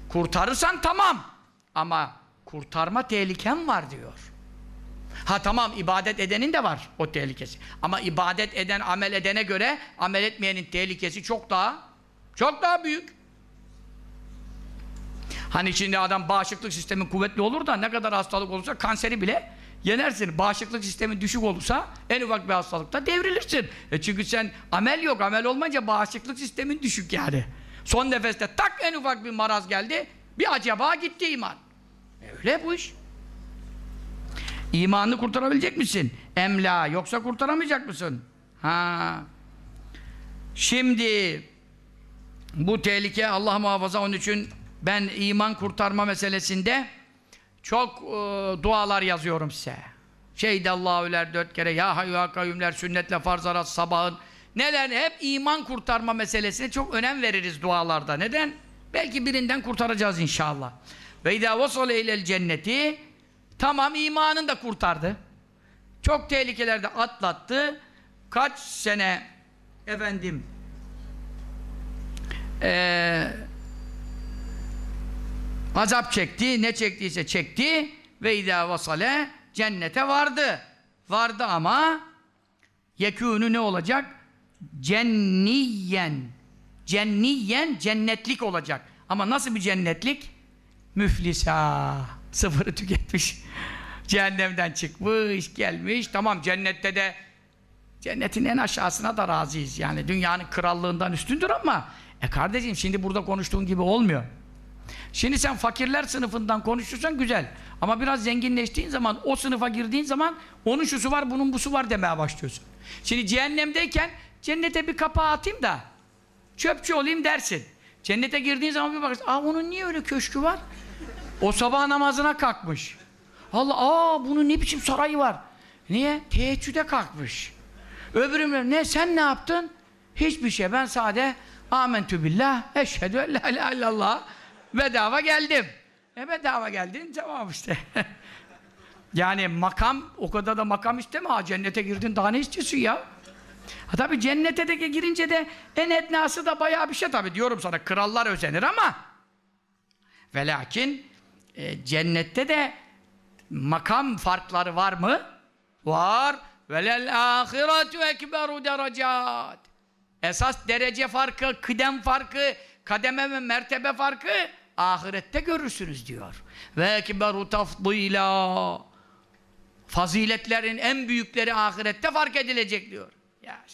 Kurtarırsan tamam. Ama kurtarma tehlikem var diyor. Ha tamam ibadet edenin de var o tehlikesi. Ama ibadet eden amel edene göre amel etmeyenin tehlikesi çok daha çok daha büyük. Hani şimdi adam bağışıklık sistemi kuvvetli olur da ne kadar hastalık olursa kanseri bile yenersin. Bağışıklık sistemi düşük olursa en ufak bir hastalıkta devrilirsin. E çünkü sen amel yok. Amel olmayınca bağışıklık sistemin düşük yani. Son nefeste tak en ufak bir maraz geldi. Bir acaba gitti iman. E öyle bu iş. İmanını kurtarabilecek misin? Emla. Yoksa kurtaramayacak mısın? Ha. Şimdi bu tehlike Allah muhafaza onun için ben iman kurtarma meselesinde çok e, dualar yazıyorum size. Şeyde Allahüler dört kere ya hayyu ya kayyumler sünnetle farz arat sabahın neler hep iman kurtarma meselesine çok önem veririz dualarda. Neden? Belki birinden kurtaracağız inşallah. Ve idâ vasale ilel cenneti Tamam imanını da kurtardı. Çok tehlikelerde atlattı. Kaç sene efendim ee, azap çekti. Ne çektiyse çekti. Ve idâ vasale cennete vardı. Vardı ama yekûnü ne olacak? Cenniyen. Cenniyen cennetlik olacak. Ama nasıl bir cennetlik? Müflisa. *laughs* Sıfırı tüketmiş. *laughs* Cehennemden çıkmış, gelmiş. Tamam cennette de cennetin en aşağısına da razıyız. Yani dünyanın krallığından üstündür ama e kardeşim şimdi burada konuştuğun gibi olmuyor. Şimdi sen fakirler sınıfından konuşursan güzel. Ama biraz zenginleştiğin zaman, o sınıfa girdiğin zaman onun şusu var, bunun busu var demeye başlıyorsun. Şimdi cehennemdeyken cennete bir kapağı atayım da çöpçü olayım dersin. Cennete girdiğin zaman bir bakarsın, aa onun niye öyle köşkü var? O sabah namazına kalkmış. Allah, aa bunun ne biçim sarayı var? Niye? Teheccüde kalkmış. Öbürüm ne sen ne yaptın? Hiçbir şey. Ben sade amentü billah eşhedü en la ilahe illallah bedava geldim. E bedava geldin tamam işte. *laughs* yani makam o kadar da makam isteme ha cennete girdin daha ne istiyorsun ya? Ha tabi cennete de girince de en etnası da bayağı bir şey tabi diyorum sana krallar özenir ama ve lakin e, cennette de makam farkları var mı? Var. Velel ahiretu ekberu derecat. Esas derece farkı, kıdem farkı, kademe ve mertebe farkı ahirette görürsünüz diyor. Ve ekberu tafdila. Faziletlerin en büyükleri ahirette fark edilecek diyor. Ya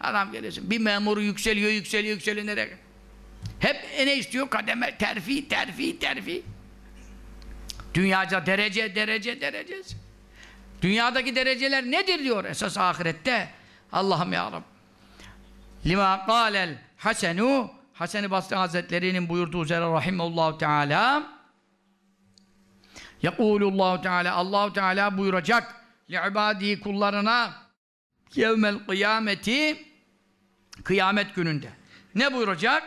adam geliyorsun bir memuru yükseliyor, yükseliyor, yükseliyor nereye? Hep ne istiyor? Kademe, terfi, terfi, terfi. Dünyaca derece, derece, derecesi. Dünyadaki dereceler nedir diyor esas ahirette. Allah'ım ya Rabbi. Lima kâlel hasenu Hasan-ı Basri Hazretleri'nin buyurduğu üzere rahimallahu teala Yekulullahu teala Allahu Teala buyuracak li kullarına yevmel kıyameti kıyamet gününde. Ne buyuracak?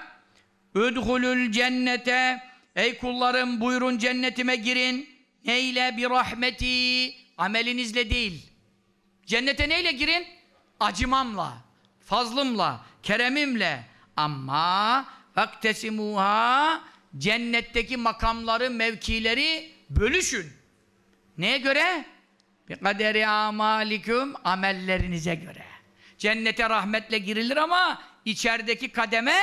Üdhulül cennete Ey kullarım buyurun cennetime girin. Neyle? Bir rahmeti. Amelinizle değil. Cennete neyle girin? Acımamla, fazlımla, keremimle. Ama vaktesimuha cennetteki makamları, mevkileri bölüşün. Neye göre? Bir kaderi amaliküm amellerinize göre. Cennete rahmetle girilir ama içerideki kademe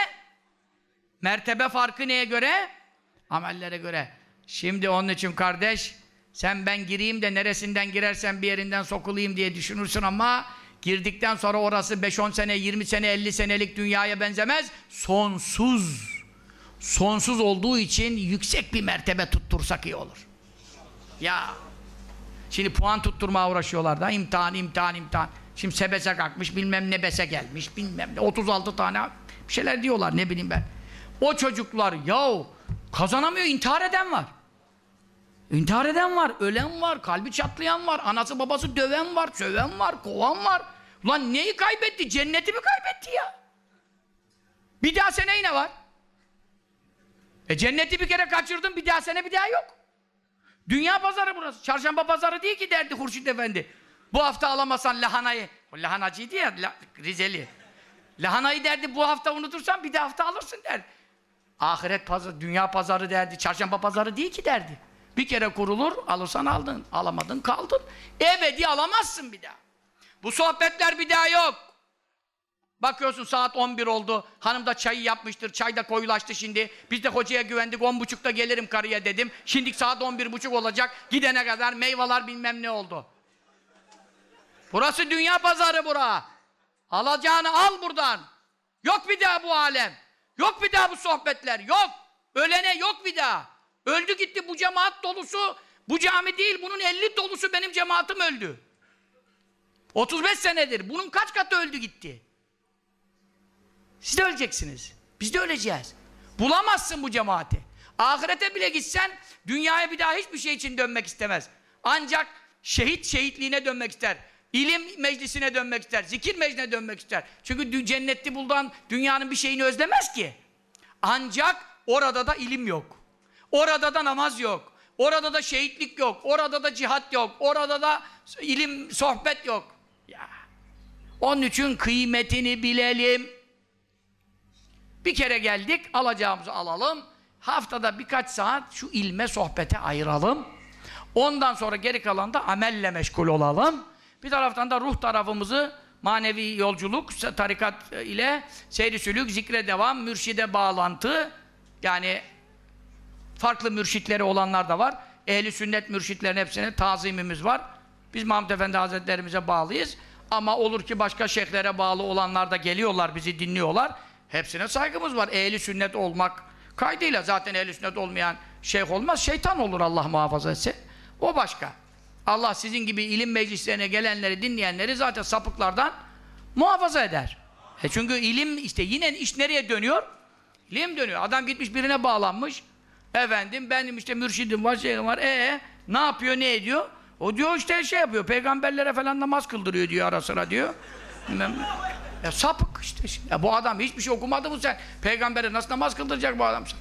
mertebe farkı neye göre? Amellere göre. Şimdi onun için kardeş Sen ben gireyim de neresinden girersen bir yerinden sokulayım diye düşünürsün ama girdikten sonra orası 5-10 sene, 20 sene, 50 senelik dünyaya benzemez. Sonsuz. Sonsuz olduğu için yüksek bir mertebe tuttursak iyi olur. Ya. Şimdi puan tutturmaya uğraşıyorlar da imtihan, imtihan, imtihan. Şimdi sebese kalkmış, bilmem ne bese gelmiş, bilmem ne. 36 tane bir şeyler diyorlar ne bileyim ben. O çocuklar yahu kazanamıyor, intihar eden var. İntihar eden var, ölen var, kalbi çatlayan var, anası babası döven var, söven var, kovan var. Ulan neyi kaybetti? Cenneti mi kaybetti ya? Bir daha sene yine var. E cenneti bir kere kaçırdın, bir daha sene bir daha yok. Dünya pazarı burası. Çarşamba pazarı değil ki derdi Hurşit Efendi. Bu hafta alamasan lahanayı, o lahanacıydı ya, la, Rizeli. Lahanayı derdi bu hafta unutursan bir de hafta alırsın derdi. Ahiret pazarı, dünya pazarı derdi, çarşamba pazarı değil ki derdi. Bir kere kurulur, alırsan aldın, alamadın kaldın. Ebedi alamazsın bir daha. Bu sohbetler bir daha yok. Bakıyorsun saat 11 oldu, hanım da çayı yapmıştır, çay da koyulaştı şimdi. Biz de hocaya güvendik, 10.30'da gelirim karıya dedim. Şimdi saat 11.30 olacak, gidene kadar meyveler bilmem ne oldu. Burası dünya pazarı bura. Alacağını al buradan. Yok bir daha bu alem. Yok bir daha bu sohbetler. Yok. Ölene yok bir daha. Öldü gitti bu cemaat dolusu. Bu cami değil, bunun 50 dolusu benim cemaatim öldü. 35 senedir. Bunun kaç katı öldü gitti. Siz de öleceksiniz. Biz de öleceğiz. Bulamazsın bu cemaati. Ahirete bile gitsen dünyaya bir daha hiçbir şey için dönmek istemez. Ancak şehit şehitliğine dönmek ister. İlim meclisine dönmek ister. Zikir meclisine dönmek ister. Çünkü cennetli buldan dünyanın bir şeyini özlemez ki. Ancak orada da ilim yok. Orada da namaz yok. Orada da şehitlik yok. Orada da cihat yok. Orada da ilim, sohbet yok. Ya. Onun için kıymetini bilelim. Bir kere geldik, alacağımızı alalım. Haftada birkaç saat şu ilme, sohbete ayıralım. Ondan sonra geri kalan da amelle meşgul olalım. Bir taraftan da ruh tarafımızı manevi yolculuk, tarikat ile seyri sülük, zikre devam, mürşide bağlantı yani farklı mürşitleri olanlar da var. Ehli sünnet mürşitlerin hepsine tazimimiz var. Biz Mahmud Efendi Hazretlerimize bağlıyız. Ama olur ki başka şeyhlere bağlı olanlar da geliyorlar, bizi dinliyorlar. Hepsine saygımız var. Ehli sünnet olmak kaydıyla zaten ehli sünnet olmayan şeyh olmaz. Şeytan olur Allah muhafaza etse. O başka. Allah sizin gibi ilim meclislerine gelenleri, dinleyenleri zaten sapıklardan muhafaza eder. E çünkü ilim işte yine iş nereye dönüyor? İlim dönüyor. Adam gitmiş birine bağlanmış. Efendim benim işte mürşidim var, şeyim var. Ee ne yapıyor, ne ediyor? O diyor işte şey yapıyor. Peygamberlere falan namaz kıldırıyor diyor ara sıra diyor. Ya sapık işte. Ya bu adam hiçbir şey okumadı mı sen? Peygambere nasıl namaz kıldıracak bu adam sen?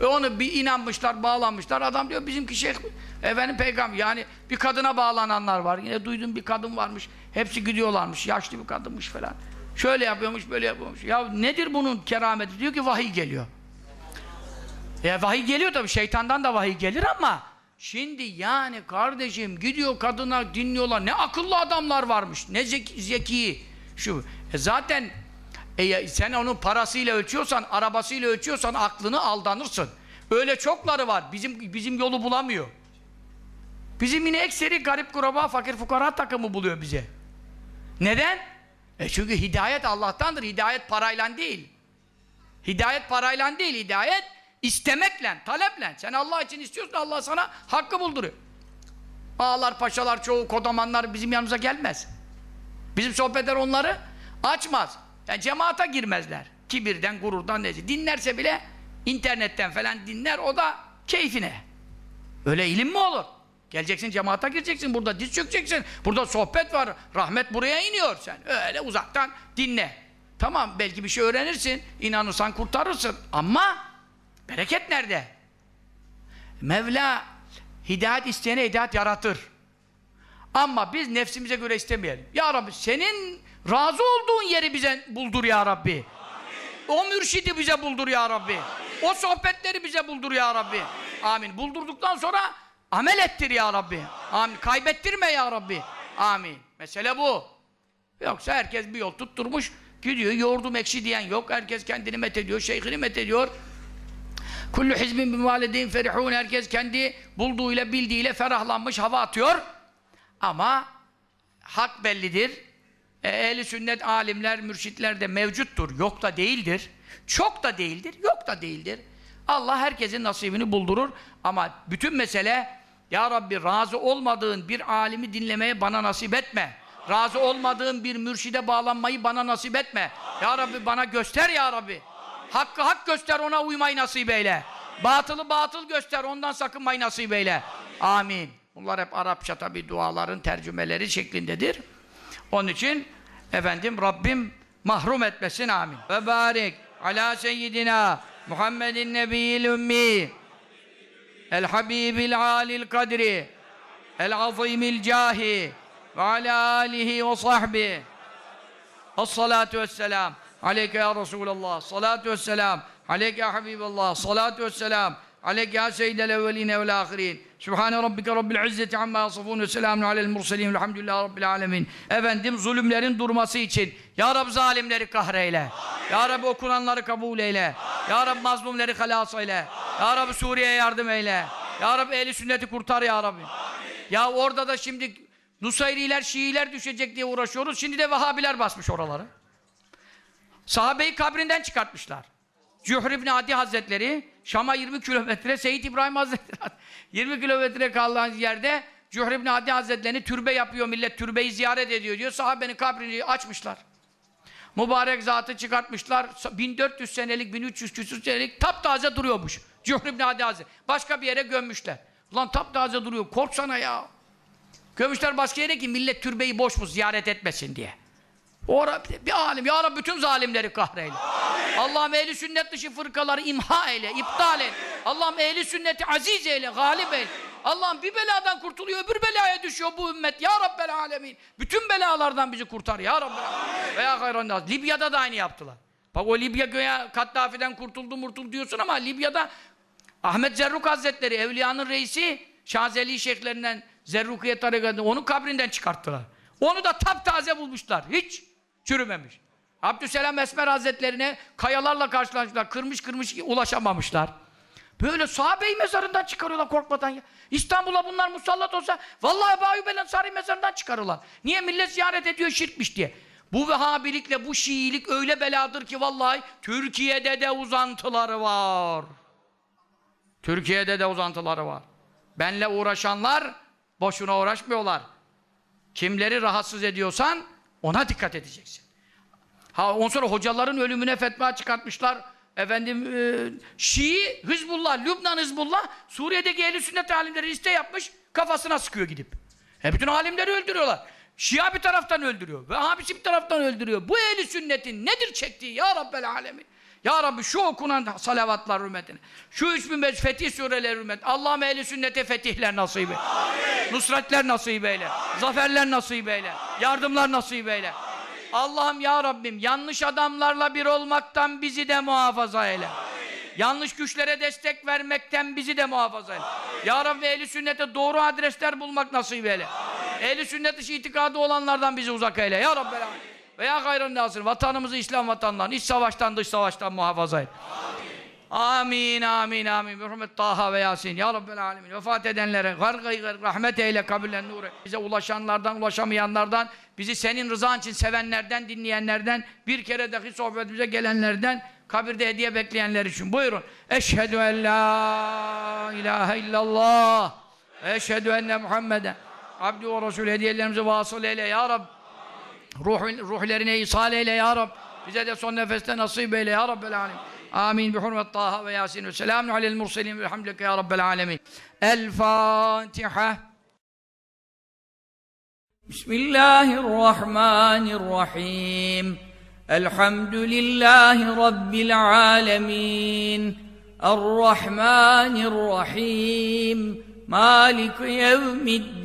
E onu bir inanmışlar, bağlanmışlar. Adam diyor bizimki şeyh efendim peygamber. Yani bir kadına bağlananlar var. Yine duydum bir kadın varmış. Hepsi gidiyorlarmış. Yaşlı bir kadınmış falan. Şöyle yapıyormuş, böyle yapıyormuş. Ya nedir bunun kerameti? Diyor ki vahiy geliyor. Ya vahiy geliyor tabii. Şeytandan da vahiy gelir ama şimdi yani kardeşim gidiyor kadına dinliyorlar. Ne akıllı adamlar varmış. Ne zeki, zeki. Şu. E zaten e, sen onun parasıyla ölçüyorsan, arabasıyla ölçüyorsan aklını aldanırsın. Öyle çokları var. Bizim bizim yolu bulamıyor. Bizim yine ekseri garip kuraba, fakir fukara takımı buluyor bize. Neden? E çünkü hidayet Allah'tandır. Hidayet parayla değil. Hidayet parayla değil. Hidayet istemekle, taleple. Sen Allah için istiyorsun Allah sana hakkı bulduruyor. Ağalar, paşalar, çoğu kodamanlar bizim yanımıza gelmez. Bizim sohbetler onları açmaz. Yani cemaata girmezler. Kibirden, gururdan neyse. Dinlerse bile internetten falan dinler o da keyfine. Öyle ilim mi olur? Geleceksin cemaata gireceksin burada diz çökeceksin. Burada sohbet var. Rahmet buraya iniyor sen. Öyle uzaktan dinle. Tamam belki bir şey öğrenirsin. inanırsan kurtarırsın. Ama bereket nerede? Mevla hidayet isteyene hidayet yaratır. Ama biz nefsimize göre istemeyelim. Ya Rabbi senin razı olduğun yeri bize buldur ya Rabbi. Amin. O mürşidi bize buldur ya Rabbi. Amin. O sohbetleri bize buldur ya Rabbi. Amin. Amin. Buldurduktan sonra amel ettir ya Rabbi. Amin. Kaybettirme ya Rabbi. Amin. Mesele bu. Yoksa herkes bir yol tutturmuş gidiyor. Yoğurdum ekşi diyen yok. Herkes kendini met ediyor. Şeyhini met ediyor. Kullu hizbin bin validin ferihun. Herkes kendi bulduğuyla bildiğiyle ferahlanmış hava atıyor. Ama hak bellidir. E, ehli sünnet alimler, mürşitler de mevcuttur. Yok da değildir. Çok da değildir. Yok da değildir. Allah herkesin nasibini buldurur. Ama bütün mesele Ya Rabbi razı olmadığın bir alimi dinlemeye bana nasip etme. Razı olmadığın bir mürşide bağlanmayı bana nasip etme. Ya Rabbi bana göster Ya Rabbi. Hakkı hak göster ona uymayı nasip eyle. Batılı batıl göster ondan sakınmayı nasip eyle. Amin. Bunlar hep Arapça tabi duaların tercümeleri şeklindedir. Onun için efendim Rabbim mahrum etmesin amin. Ve barik ala seyyidina Muhammedin nebiyil ümmi el habibil alil kadri el azimil cahi ve ala alihi ve sahbihi As-salatu vesselam aleyke ya Resulallah salatu vesselam. Aleyke ya Habiballah salatu vesselam. Aleyke ya seyyidel evveline vel ahirin. Sübhane rabbike rabbil izzeti amma yasifun ve selamun alel murselin. Velhamdülillahi rabbil alemin. Efendim zulümlerin durması için Ya Rab zalimleri kahreyle Ya Rab okunanları kabul eyle Ya Rab mazlumları halas eyle Ya Rab Suriye'ye yardım eyle Ya Rab ehli sünneti kurtar Ya Rabbi Ya orada da şimdi Nusayriler, Şiiler düşecek diye uğraşıyoruz. Şimdi de Vahabiler basmış oraları. Sahabeyi kabrinden çıkartmışlar. Cühr İbni Adi Hazretleri, Şam'a 20 kilometre, Seyyid İbrahim Hazretleri *laughs* 20 kilometre kalan yerde Cühr İbni Adi Hazretlerini türbe yapıyor, millet türbeyi ziyaret ediyor diyor. Sahabenin kabrini açmışlar. Mübarek zatı çıkartmışlar. 1400 senelik, 1300 küsur senelik taptaze duruyormuş. Cühr İbni Adi Hazretleri. Başka bir yere gömmüşler. Ulan taptaze duruyor, korksana ya. Gömüşler başka yere ki millet türbeyi boş mu ziyaret etmesin diye. Ora bir alim, ya Rabbi bütün zalimleri kahreyle. Allah'ım ehli sünnet dışı fırkaları imha eyle, iptal et. Allah'ım ehli sünneti aziz eyle, galip eyle. Allah'ım bir beladan kurtuluyor, öbür belaya düşüyor bu ümmet. Ya Rabbel alemin. Bütün belalardan bizi kurtar ya Rabbel alemin. Veya hayran Libya'da da aynı yaptılar. Bak o Libya göğe Kaddafi'den kurtuldu murtul diyorsun ama Libya'da Ahmet Zerruk Hazretleri, Evliya'nın reisi, Şazeli şeyhlerinden Zerrukiye tarikatını onun kabrinden çıkarttılar. Onu da taptaze bulmuşlar. Hiç çürümemiş. Abdüselam Esmer Hazretlerine kayalarla karşılaşmışlar. Kırmış kırmış ulaşamamışlar. Böyle sahabeyi mezarından çıkarıyorlar korkmadan ya. İstanbul'a bunlar musallat olsa vallahi Ebu Ayyub el mezarından çıkarırlar. Niye millet ziyaret ediyor şirkmiş diye. Bu Vehhabilikle bu Şiilik öyle beladır ki vallahi Türkiye'de de uzantıları var. Türkiye'de de uzantıları var. Benle uğraşanlar boşuna uğraşmıyorlar. Kimleri rahatsız ediyorsan ona dikkat edeceksin. Ha ondan sonra hocaların ölümüne fetva çıkartmışlar. Efendim e, Şii, Hizbullah, Lübnan Hizbullah Suriye'deki ehli sünnet alimleri liste yapmış kafasına sıkıyor gidip. E bütün alimleri öldürüyorlar. Şia bir taraftan öldürüyor. ve Vehhabisi bir taraftan öldürüyor. Bu ehli sünnetin nedir çektiği ya Rabbel alemin? Ya Rabbi şu okunan salavatlar hürmetine, şu 3005 fetih sureleri hürmetine, Allah'ım ehli sünnete fetihler nasip eyle. Nusretler nasip eyle. Amin. Zaferler nasip eyle. Amin. Yardımlar nasip eyle. Allah'ım ya Rabbim yanlış adamlarla bir olmaktan bizi de muhafaza eyle. Amin. Yanlış güçlere destek vermekten bizi de muhafaza eyle. Amin. Ya Rabbi ehli sünnete doğru adresler bulmak nasip eyle. Ehli sünnet dışı itikadı olanlardan bizi uzak eyle. Ya Rabbi. Amin veya gayrın nasır. Vatanımızı İslam vatanından, iç savaştan, dış savaştan muhafaza et. Amin, amin, amin. Hürmet Taha ve Yasin. Ya Rabbel Alemin. Vefat edenlere gargayı gar, rahmet eyle, kabullen nur Bize ulaşanlardan, ulaşamayanlardan, bizi senin rızan için sevenlerden, dinleyenlerden, bir kere dahi sohbetimize gelenlerden, kabirde hediye bekleyenler için. Buyurun. Eşhedü en la ilahe illallah. Eşhedü enne Muhammeden. Abdü ve Resul hediyelerimizi vasıl eyle ya Rabbi. Ruh, ruhlerine ishal eyle ya Rab. Bize de son nefeste nasip eyle ya Rabbel Alemin. Amin. Bi hurmet Taha ve Yasin selamun alel murselin ve hamdülke ya Rabbel Alemin. El Fatiha. Bismillahirrahmanirrahim. Elhamdülillahi Rabbil alemin. Errahmanirrahim. Malik yevmiddin.